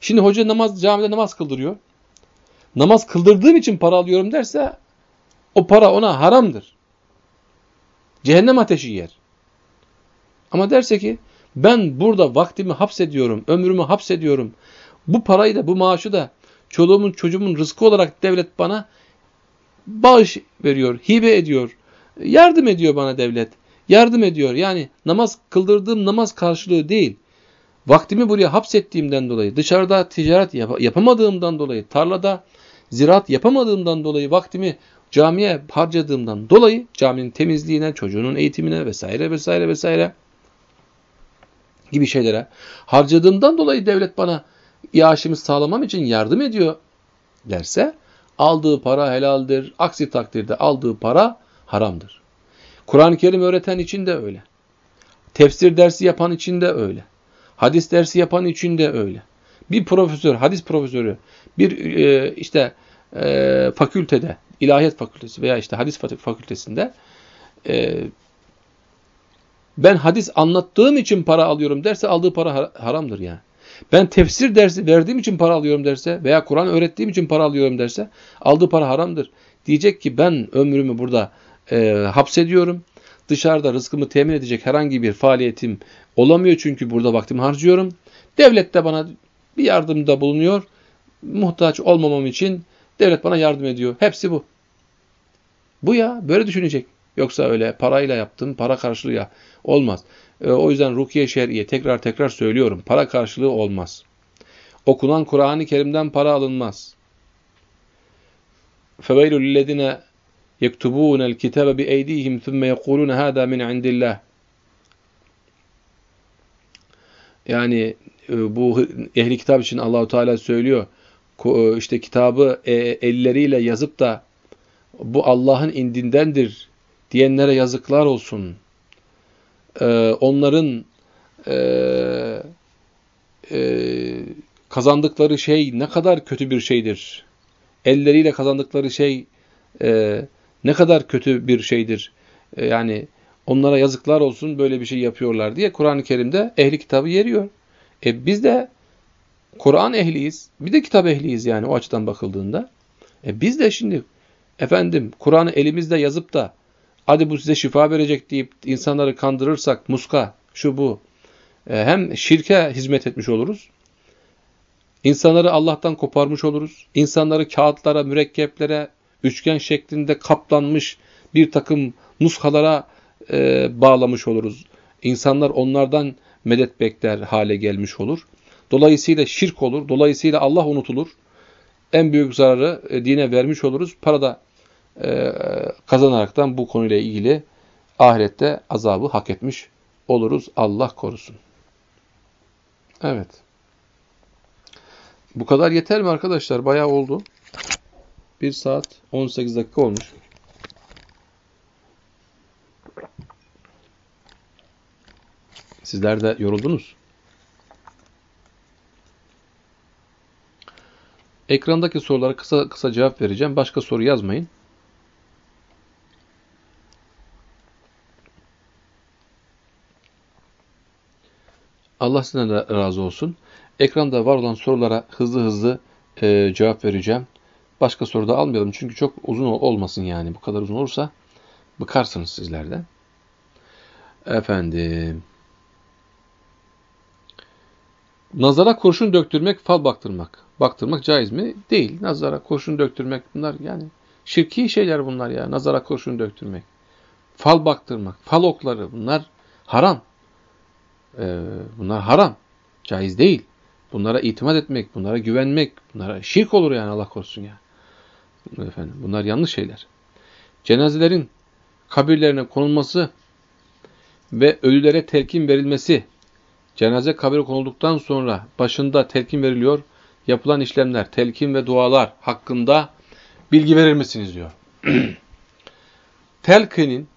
Şimdi hoca namaz camide namaz kıldırıyor. Namaz kıldırdığım için para alıyorum derse o para ona haramdır. Cehennem ateşi yer. Ama derse ki ben burada vaktimi hapsediyorum, ömrümü hapsediyorum. Bu parayı da bu maaşı da çoluğumun çocuğumun rızkı olarak devlet bana bağış veriyor, hibe ediyor. Yardım ediyor bana devlet. Yardım ediyor. Yani namaz kıldırdığım namaz karşılığı değil. Vaktimi buraya hapsettiğimden dolayı, dışarıda ticaret yap yapamadığımdan dolayı, tarlada ziraat yapamadığımdan dolayı vaktimi camiye harcadığımdan dolayı caminin temizliğine, çocuğunun eğitimine vesaire vesaire vesaire gibi şeylere harcadığımdan dolayı devlet bana iaşımı sağlamam için yardım ediyor derse aldığı para helaldir. Aksi takdirde aldığı para haramdır. Kur'an-ı Kerim öğreten için de öyle. Tefsir dersi yapan için de öyle. Hadis dersi yapan için de öyle. Bir profesör, hadis profesörü bir e, işte e, fakültede, ilahiyat fakültesi veya işte hadis fakültesinde e, ben hadis anlattığım için para alıyorum derse aldığı para haramdır yani. Ben tefsir dersi verdiğim için para alıyorum derse veya Kur'an öğrettiğim için para alıyorum derse aldığı para haramdır. Diyecek ki ben ömrümü burada e, hapsediyorum. Dışarıda rızkımı temin edecek herhangi bir faaliyetim olamıyor çünkü burada vaktimi harcıyorum. Devlet de bana bir yardımda bulunuyor. Muhtaç olmamam için devlet bana yardım ediyor. Hepsi bu. Bu ya böyle düşünecek. Yoksa öyle parayla yaptım, para karşılığı ya. Olmaz. E, o yüzden rukiye şer'iye tekrar tekrar söylüyorum. Para karşılığı olmaz. Okunan Kur'an-ı Kerim'den para alınmaz. فَوَيْلُ لِلَّذِينَ يَكْتُبُونَ الْكِتَابَ بِاَيْدِيهِمْ ثُمَّ يَقُولُونَ هَذَا مِنْ عِنْدِ اللّٰهِ Yani e, bu ehli kitap için Allahu Teala söylüyor. E, işte kitabı elleriyle yazıp da bu Allah'ın indindendir diyenlere yazıklar olsun. Ee, onların e, e, kazandıkları şey ne kadar kötü bir şeydir. Elleriyle kazandıkları şey e, ne kadar kötü bir şeydir. E, yani onlara yazıklar olsun böyle bir şey yapıyorlar diye Kur'an-ı Kerim'de ehli kitabı yeriyor. E biz de Kur'an ehliyiz. Bir de kitap ehliyiz yani o açıdan bakıldığında. E biz de şimdi efendim Kur'an'ı elimizde yazıp da hadi bu size şifa verecek deyip insanları kandırırsak muska şu bu e, hem şirke hizmet etmiş oluruz. İnsanları Allah'tan koparmış oluruz. İnsanları kağıtlara, mürekkeplere, üçgen şeklinde kaplanmış bir takım nuskalara e, bağlamış oluruz. İnsanlar onlardan medet bekler hale gelmiş olur. Dolayısıyla şirk olur. Dolayısıyla Allah unutulur. En büyük zararı e, dine vermiş oluruz. Para da e, kazanaraktan bu konuyla ilgili ahirette azabı hak etmiş oluruz. Allah korusun. Evet. Bu kadar yeter mi arkadaşlar? Bayağı oldu. 1 saat 18 dakika olmuş. Sizler de yoruldunuz. Ekrandaki sorulara kısa kısa cevap vereceğim. Başka soru yazmayın. Allah sizden de razı olsun. Ekranda var olan sorulara hızlı hızlı e, cevap vereceğim. Başka soru da almayalım çünkü çok uzun olmasın yani. Bu kadar uzun olursa bıkarsınız sizler de. Efendim. Nazara kurşun döktürmek, fal baktırmak. Baktırmak caiz mi? Değil. Nazara kurşun döktürmek bunlar yani şirki şeyler bunlar ya. Nazara kurşun döktürmek. Fal baktırmak, fal okları bunlar haram. Ee, bunlar haram. Caiz değil. Bunlara itimat etmek, bunlara güvenmek, bunlara şirk olur yani Allah korusun ya. Efendim, bunlar yanlış şeyler. cenazelerin kabirlerine konulması ve ölülere telkin verilmesi, cenaze kabire konulduktan sonra başında telkin veriliyor, yapılan işlemler, telkin ve dualar hakkında bilgi verir misiniz diyor. telkinin,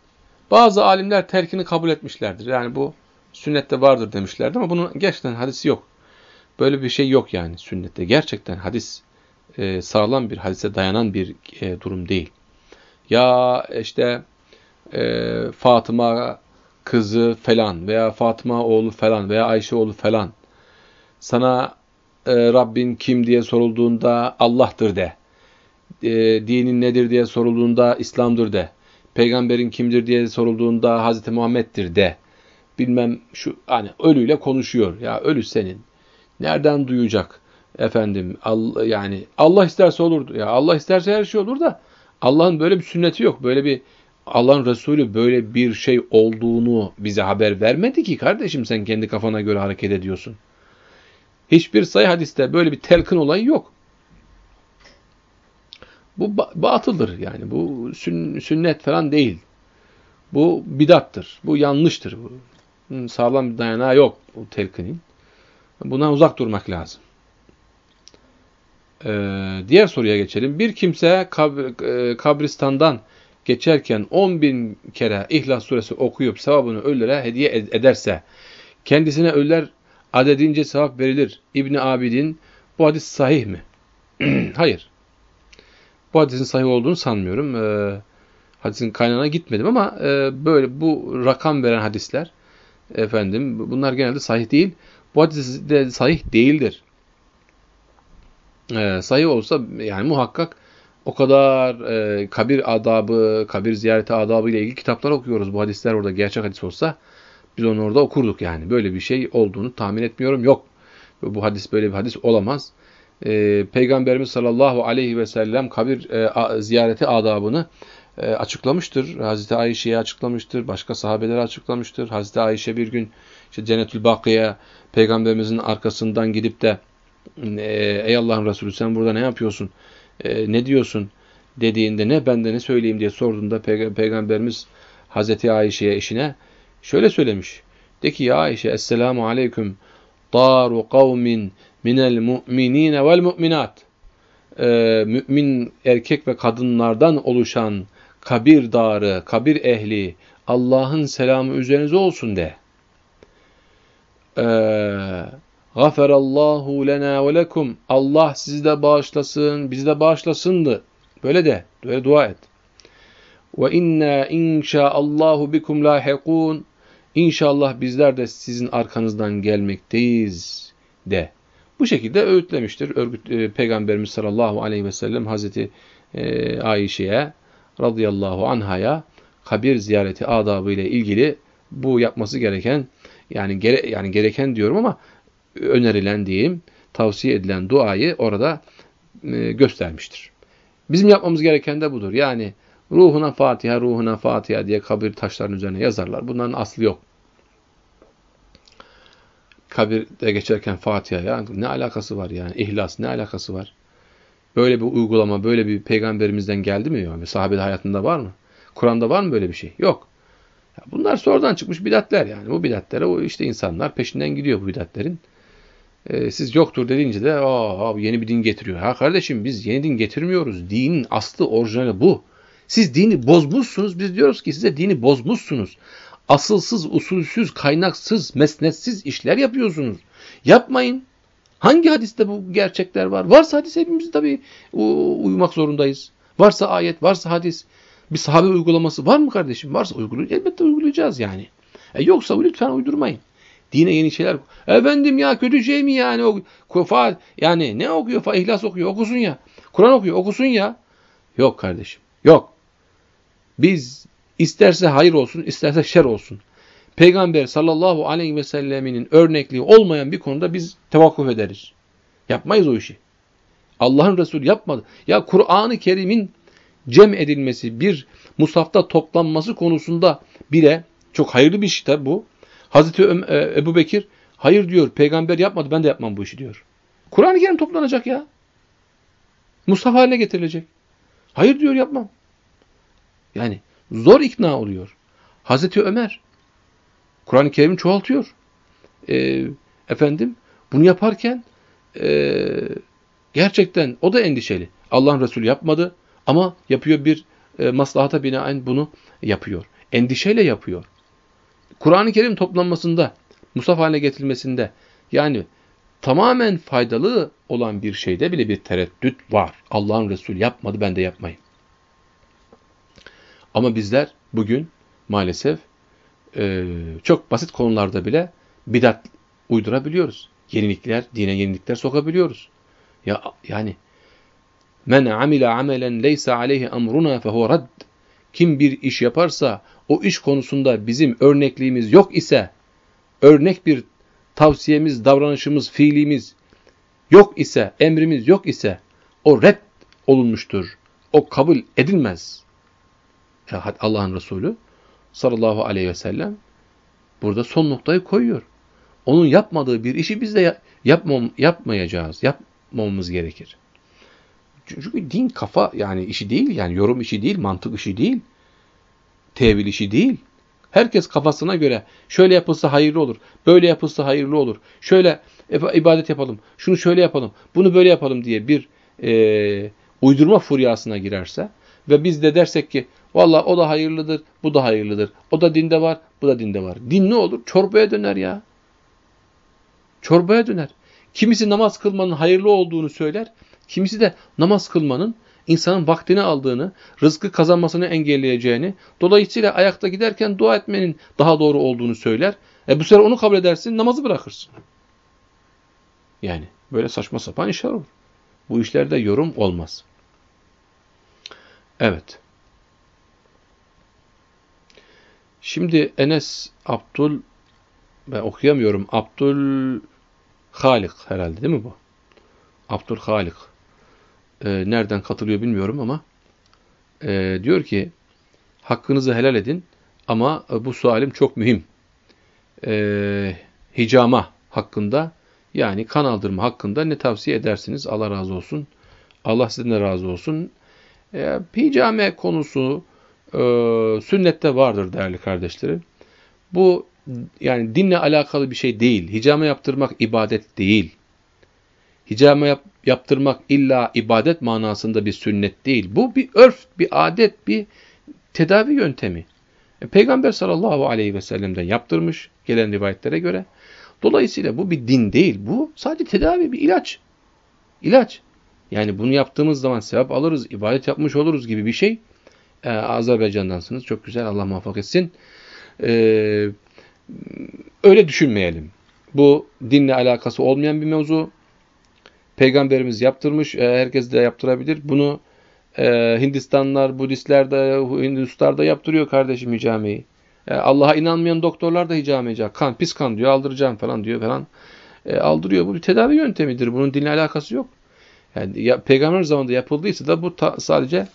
bazı alimler telkini kabul etmişlerdir. Yani bu sünnette vardır demişlerdi ama bunun gerçekten hadisi yok. Böyle bir şey yok yani sünnette. Gerçekten hadis e, sağlam bir hadise dayanan bir e, durum değil. Ya işte e, Fatıma kızı falan veya Fatıma oğlu falan veya Ayşe oğlu falan sana e, Rabbin kim diye sorulduğunda Allah'tır de. E, dinin nedir diye sorulduğunda İslam'dır de. Peygamberin kimdir diye sorulduğunda Hazreti Muhammed'dir de. Bilmem şu hani ölüyle konuşuyor. Ya ölü senin. Nereden duyacak? Efendim Allah, yani Allah isterse olur. Ya Allah isterse her şey olur da Allah'ın böyle bir sünneti yok. Böyle bir Allah'ın Resulü böyle bir şey olduğunu bize haber vermedi ki kardeşim sen kendi kafana göre hareket ediyorsun. Hiçbir sayı hadiste böyle bir telkin olayı yok. Bu batıldır yani. Bu sünnet falan değil. Bu bidattır. Bu yanlıştır. Bu sağlam bir dayanağı yok bu telkinin. Bundan uzak durmak lazım. Ee, diğer soruya geçelim. Bir kimse kabr e, kabristandan geçerken 10 bin kere İhlas suresi okuyup sevabını ölülere hediye ederse kendisine ölüler adedince sevap verilir. İbni Abidin bu hadis sahih mi? Hayır. Bu hadisin sahih olduğunu sanmıyorum. Ee, hadisin kaynağına gitmedim ama e, böyle bu rakam veren hadisler efendim bunlar genelde sahih değil. Bu hadis de sahih değildir. Ee, sahih olsa yani muhakkak o kadar e, kabir adabı, kabir ziyareti adabı ile ilgili kitaplar okuyoruz. Bu hadisler orada gerçek hadis olsa biz onu orada okurduk yani. Böyle bir şey olduğunu tahmin etmiyorum. Yok. Bu hadis böyle bir hadis olamaz. E, Peygamberimiz sallallahu aleyhi ve sellem kabir e, a, ziyareti adabını e, açıklamıştır. Hazreti Ayşe'ye açıklamıştır. Başka sahabelere açıklamıştır. Hazreti Ayşe bir gün işte Cennetül Bakı'ya Peygamberimizin arkasından gidip de e, ey Allah'ın Resulü sen burada ne yapıyorsun? E, ne diyorsun? dediğinde ne ben de ne söyleyeyim diye sorduğunda Peyg Peygamberimiz Hazreti Ayşe'ye eşine şöyle söylemiş. De ki ya Ayşe Esselamu Aleyküm daru kavmin minel mu'minine vel mu'minat ee, mümin erkek ve kadınlardan oluşan kabir darı, kabir ehli Allah'ın selamı üzerinize olsun de. Ee, Gaferallahu lena ve lekum. Allah sizi de bağışlasın, bizi de bağışlasındı. Böyle de, böyle dua et. Ve inna inşaallahu bikum lahikun. İnşallah bizler de sizin arkanızdan gelmekteyiz de. Bu şekilde öğütlemiştir örgüt, e, Peygamberimiz sallallahu aleyhi ve sellem Hazreti e, Ayşe'ye radıyallahu anhaya kabir ziyareti adabı ile ilgili bu yapması gereken yani gere, yani gereken diyorum ama önerilen diyeyim, tavsiye edilen duayı orada e, göstermiştir. Bizim yapmamız gereken de budur. Yani ruhuna Fatiha, ruhuna Fatiha diye kabir taşlarının üzerine yazarlar. Bunların aslı yok. Kabirde geçerken Fatiha ya ne alakası var yani? İhlas ne alakası var? Böyle bir uygulama, böyle bir peygamberimizden geldi mi? Yani sahabe hayatında var mı? Kur'an'da var mı böyle bir şey? Yok. Bunlar sonradan çıkmış bidatler yani. Bu bidatlere o işte insanlar peşinden gidiyor bu bidatlerin e, siz yoktur dediğince de Aa, yeni bir din getiriyor. Ha kardeşim biz yeni din getirmiyoruz. Dinin aslı orijinali bu. Siz dini bozmuşsunuz. Biz diyoruz ki size dini bozmuşsunuz. Asılsız, usulsüz, kaynaksız, mesnetsiz işler yapıyorsunuz. Yapmayın. Hangi hadiste bu gerçekler var? Varsa hadis hepimiz tabii uyumak zorundayız. Varsa ayet, varsa hadis. Bir sahabe uygulaması var mı kardeşim? Varsa uygulayacağız. Elbette uygulayacağız yani. E yoksa lütfen uydurmayın. Dine yeni şeyler. Efendim ya kötü şey mi yani? O, kufa, yani ne okuyor? Fa, İhlas okuyor. Okusun ya. Kur'an okuyor. Okusun ya. Yok kardeşim. Yok. Biz isterse hayır olsun, isterse şer olsun. Peygamber sallallahu aleyhi ve selleminin örnekliği olmayan bir konuda biz tevakkuf ederiz. Yapmayız o işi. Allah'ın Resulü yapmadı. Ya Kur'an-ı Kerim'in cem edilmesi, bir musafta toplanması konusunda bile çok hayırlı bir şey tabi bu. Hazreti e, Ebu Bekir hayır diyor peygamber yapmadı ben de yapmam bu işi diyor. Kur'an-ı Kerim toplanacak ya. Mustafa haline getirilecek. Hayır diyor yapmam. Yani zor ikna oluyor. Hazreti Ömer Kur'an-ı Kerim'i çoğaltıyor. E, efendim bunu yaparken e, gerçekten o da endişeli. Allah'ın Resulü yapmadı ama yapıyor bir e, maslahata binaen bunu yapıyor. Endişeyle yapıyor. Kur'an-ı Kerim toplanmasında, musaf haline getirilmesinde yani tamamen faydalı olan bir şeyde bile bir tereddüt var. Allah'ın Resulü yapmadı ben de yapmayayım. Ama bizler bugün maalesef e, çok basit konularda bile bidat uydurabiliyoruz. Yenilikler, dine yenilikler sokabiliyoruz. Ya yani men amile amelen leysa aleyhi emruna fehuve rad. Kim bir iş yaparsa o iş konusunda bizim örnekliğimiz yok ise örnek bir tavsiyemiz, davranışımız, fiilimiz yok ise, emrimiz yok ise o red olunmuştur. O kabul edilmez. Allah'ın Resulü sallallahu aleyhi ve sellem burada son noktayı koyuyor. Onun yapmadığı bir işi biz de yapmam, yapmayacağız. Yapmamamız gerekir. Çünkü din kafa yani işi değil yani yorum işi değil, mantık işi değil. Tevil işi değil. Herkes kafasına göre şöyle yapılsa hayırlı olur, böyle yapılsa hayırlı olur, şöyle ibadet yapalım, şunu şöyle yapalım, bunu böyle yapalım diye bir e, uydurma furyasına girerse ve biz de dersek ki valla o da hayırlıdır, bu da hayırlıdır, o da dinde var, bu da dinde var. Din ne olur? Çorbaya döner ya. Çorbaya döner. Kimisi namaz kılmanın hayırlı olduğunu söyler, kimisi de namaz kılmanın insanın vaktini aldığını, rızkı kazanmasını engelleyeceğini, dolayısıyla ayakta giderken dua etmenin daha doğru olduğunu söyler. E bu sefer onu kabul edersin, namazı bırakırsın. Yani böyle saçma sapan işler olur. Bu işlerde yorum olmaz. Evet. Şimdi Enes Abdul ben okuyamıyorum. Abdul Halik herhalde değil mi bu? Abdul Halik e, nereden katılıyor bilmiyorum ama e, diyor ki hakkınızı helal edin ama bu sualim çok mühim. E, hicama hakkında yani kan aldırma hakkında ne tavsiye edersiniz? Allah razı olsun. Allah sizden de razı olsun. E, hicame konusu e, sünnette vardır değerli kardeşlerim. Bu yani dinle alakalı bir şey değil. Hicame yaptırmak ibadet değil. Hicame yap, yaptırmak illa ibadet manasında bir sünnet değil. Bu bir örf, bir adet, bir tedavi yöntemi. E, Peygamber sallallahu aleyhi ve sellem'den yaptırmış gelen rivayetlere göre. Dolayısıyla bu bir din değil. Bu sadece tedavi, bir ilaç. İlaç. Yani bunu yaptığımız zaman sevap alırız, ibadet yapmış oluruz gibi bir şey. Ee, Azerbaycan'dansınız. Çok güzel. Allah muvaffak etsin. Ee, öyle düşünmeyelim. Bu dinle alakası olmayan bir mevzu. Peygamberimiz yaptırmış, e, herkes de yaptırabilir. Bunu e, Hindistanlar, Budistler de, Hinduslar da yaptırıyor kardeşim hicameyi. E, Allah'a inanmayan doktorlar da hicame Kan, pis kan diyor, aldıracağım falan diyor falan. E, aldırıyor. Bu bir tedavi yöntemidir. Bunun dinle alakası yok. Yani ya, peygamber zamanında yapıldıysa da bu sadece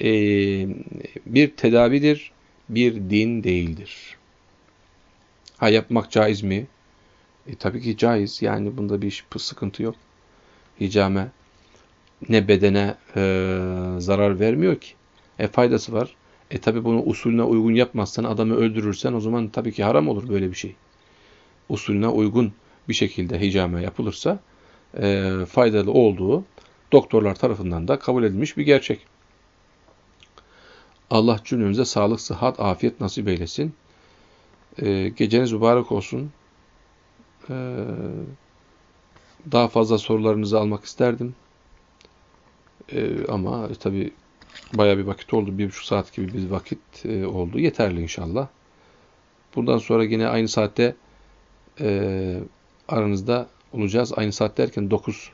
e, bir tedavidir, bir din değildir. Ha yapmak caiz mi? E, tabii ki caiz. Yani bunda bir sıkıntı yok hicame ne bedene e, zarar vermiyor ki. E faydası var. E tabi bunu usulüne uygun yapmazsan adamı öldürürsen o zaman tabii ki haram olur böyle bir şey. Usulüne uygun bir şekilde hicame yapılırsa e, faydalı olduğu doktorlar tarafından da kabul edilmiş bir gerçek. Allah cümlemize sağlık, sıhhat, afiyet nasip eylesin. E, geceniz mübarek olsun. Eee daha fazla sorularınızı almak isterdim. Ee, ama tabi baya bir vakit oldu. Bir buçuk saat gibi bir vakit e, oldu. Yeterli inşallah. Bundan sonra yine aynı saatte e, aranızda olacağız. Aynı saat derken 9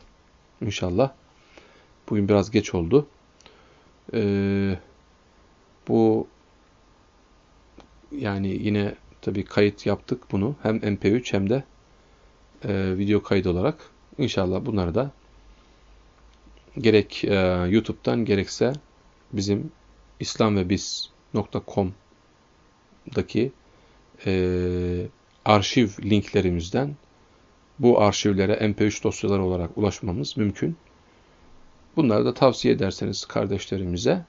inşallah. Bugün biraz geç oldu. E, bu yani yine tabi kayıt yaptık bunu. Hem MP3 hem de e, video kayıt olarak. İnşallah bunları da gerek e, YouTube'dan gerekse bizim İslam ve biz.com'daki e, arşiv linklerimizden bu arşivlere MP3 dosyaları olarak ulaşmamız mümkün. Bunları da tavsiye ederseniz kardeşlerimize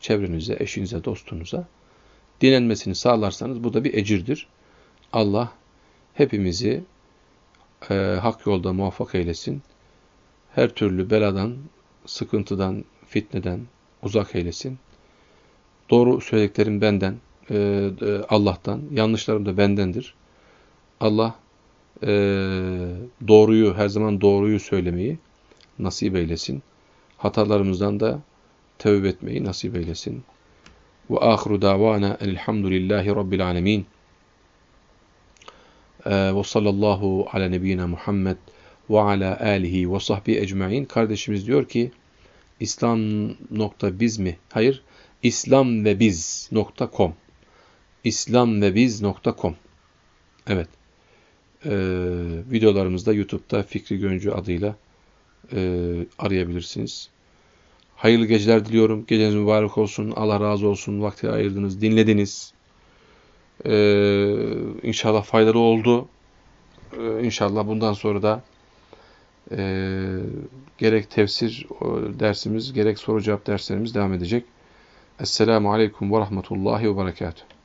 çevrenize, eşinize, dostunuza dinlenmesini sağlarsanız bu da bir ecirdir. Allah hepimizi e, hak yolda muvaffak eylesin. Her türlü beladan, sıkıntıdan, fitneden uzak eylesin. Doğru söylediklerim benden, e, e, Allah'tan, yanlışlarım da bendendir. Allah e, doğruyu, her zaman doğruyu söylemeyi nasip eylesin. Hatalarımızdan da tevbe etmeyi nasip eylesin. Ve ahiru davana elhamdülillahi rabbil alemin. Ve sallallahu ala nebiyyina Muhammed ve ala alihi ve sahbihi ecmain. Kardeşimiz diyor ki İslam.biz mi? Hayır. İslam ve biz.com İslam ve biz.com Evet. Ee, videolarımızda YouTube'da Fikri Göncü adıyla e, arayabilirsiniz. Hayırlı geceler diliyorum. Geceniz mübarek olsun. Allah razı olsun. Vakti ayırdınız, dinlediniz. Ee, inşallah faydalı oldu. Ee, inşallah bundan sonra da e, gerek tefsir dersimiz, gerek soru cevap derslerimiz devam edecek. Esselamu Aleyküm ve Rahmetullahi ve Berekatuhu.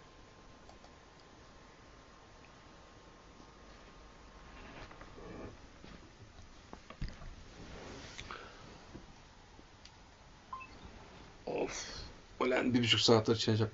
Buçuk saattir çekecek.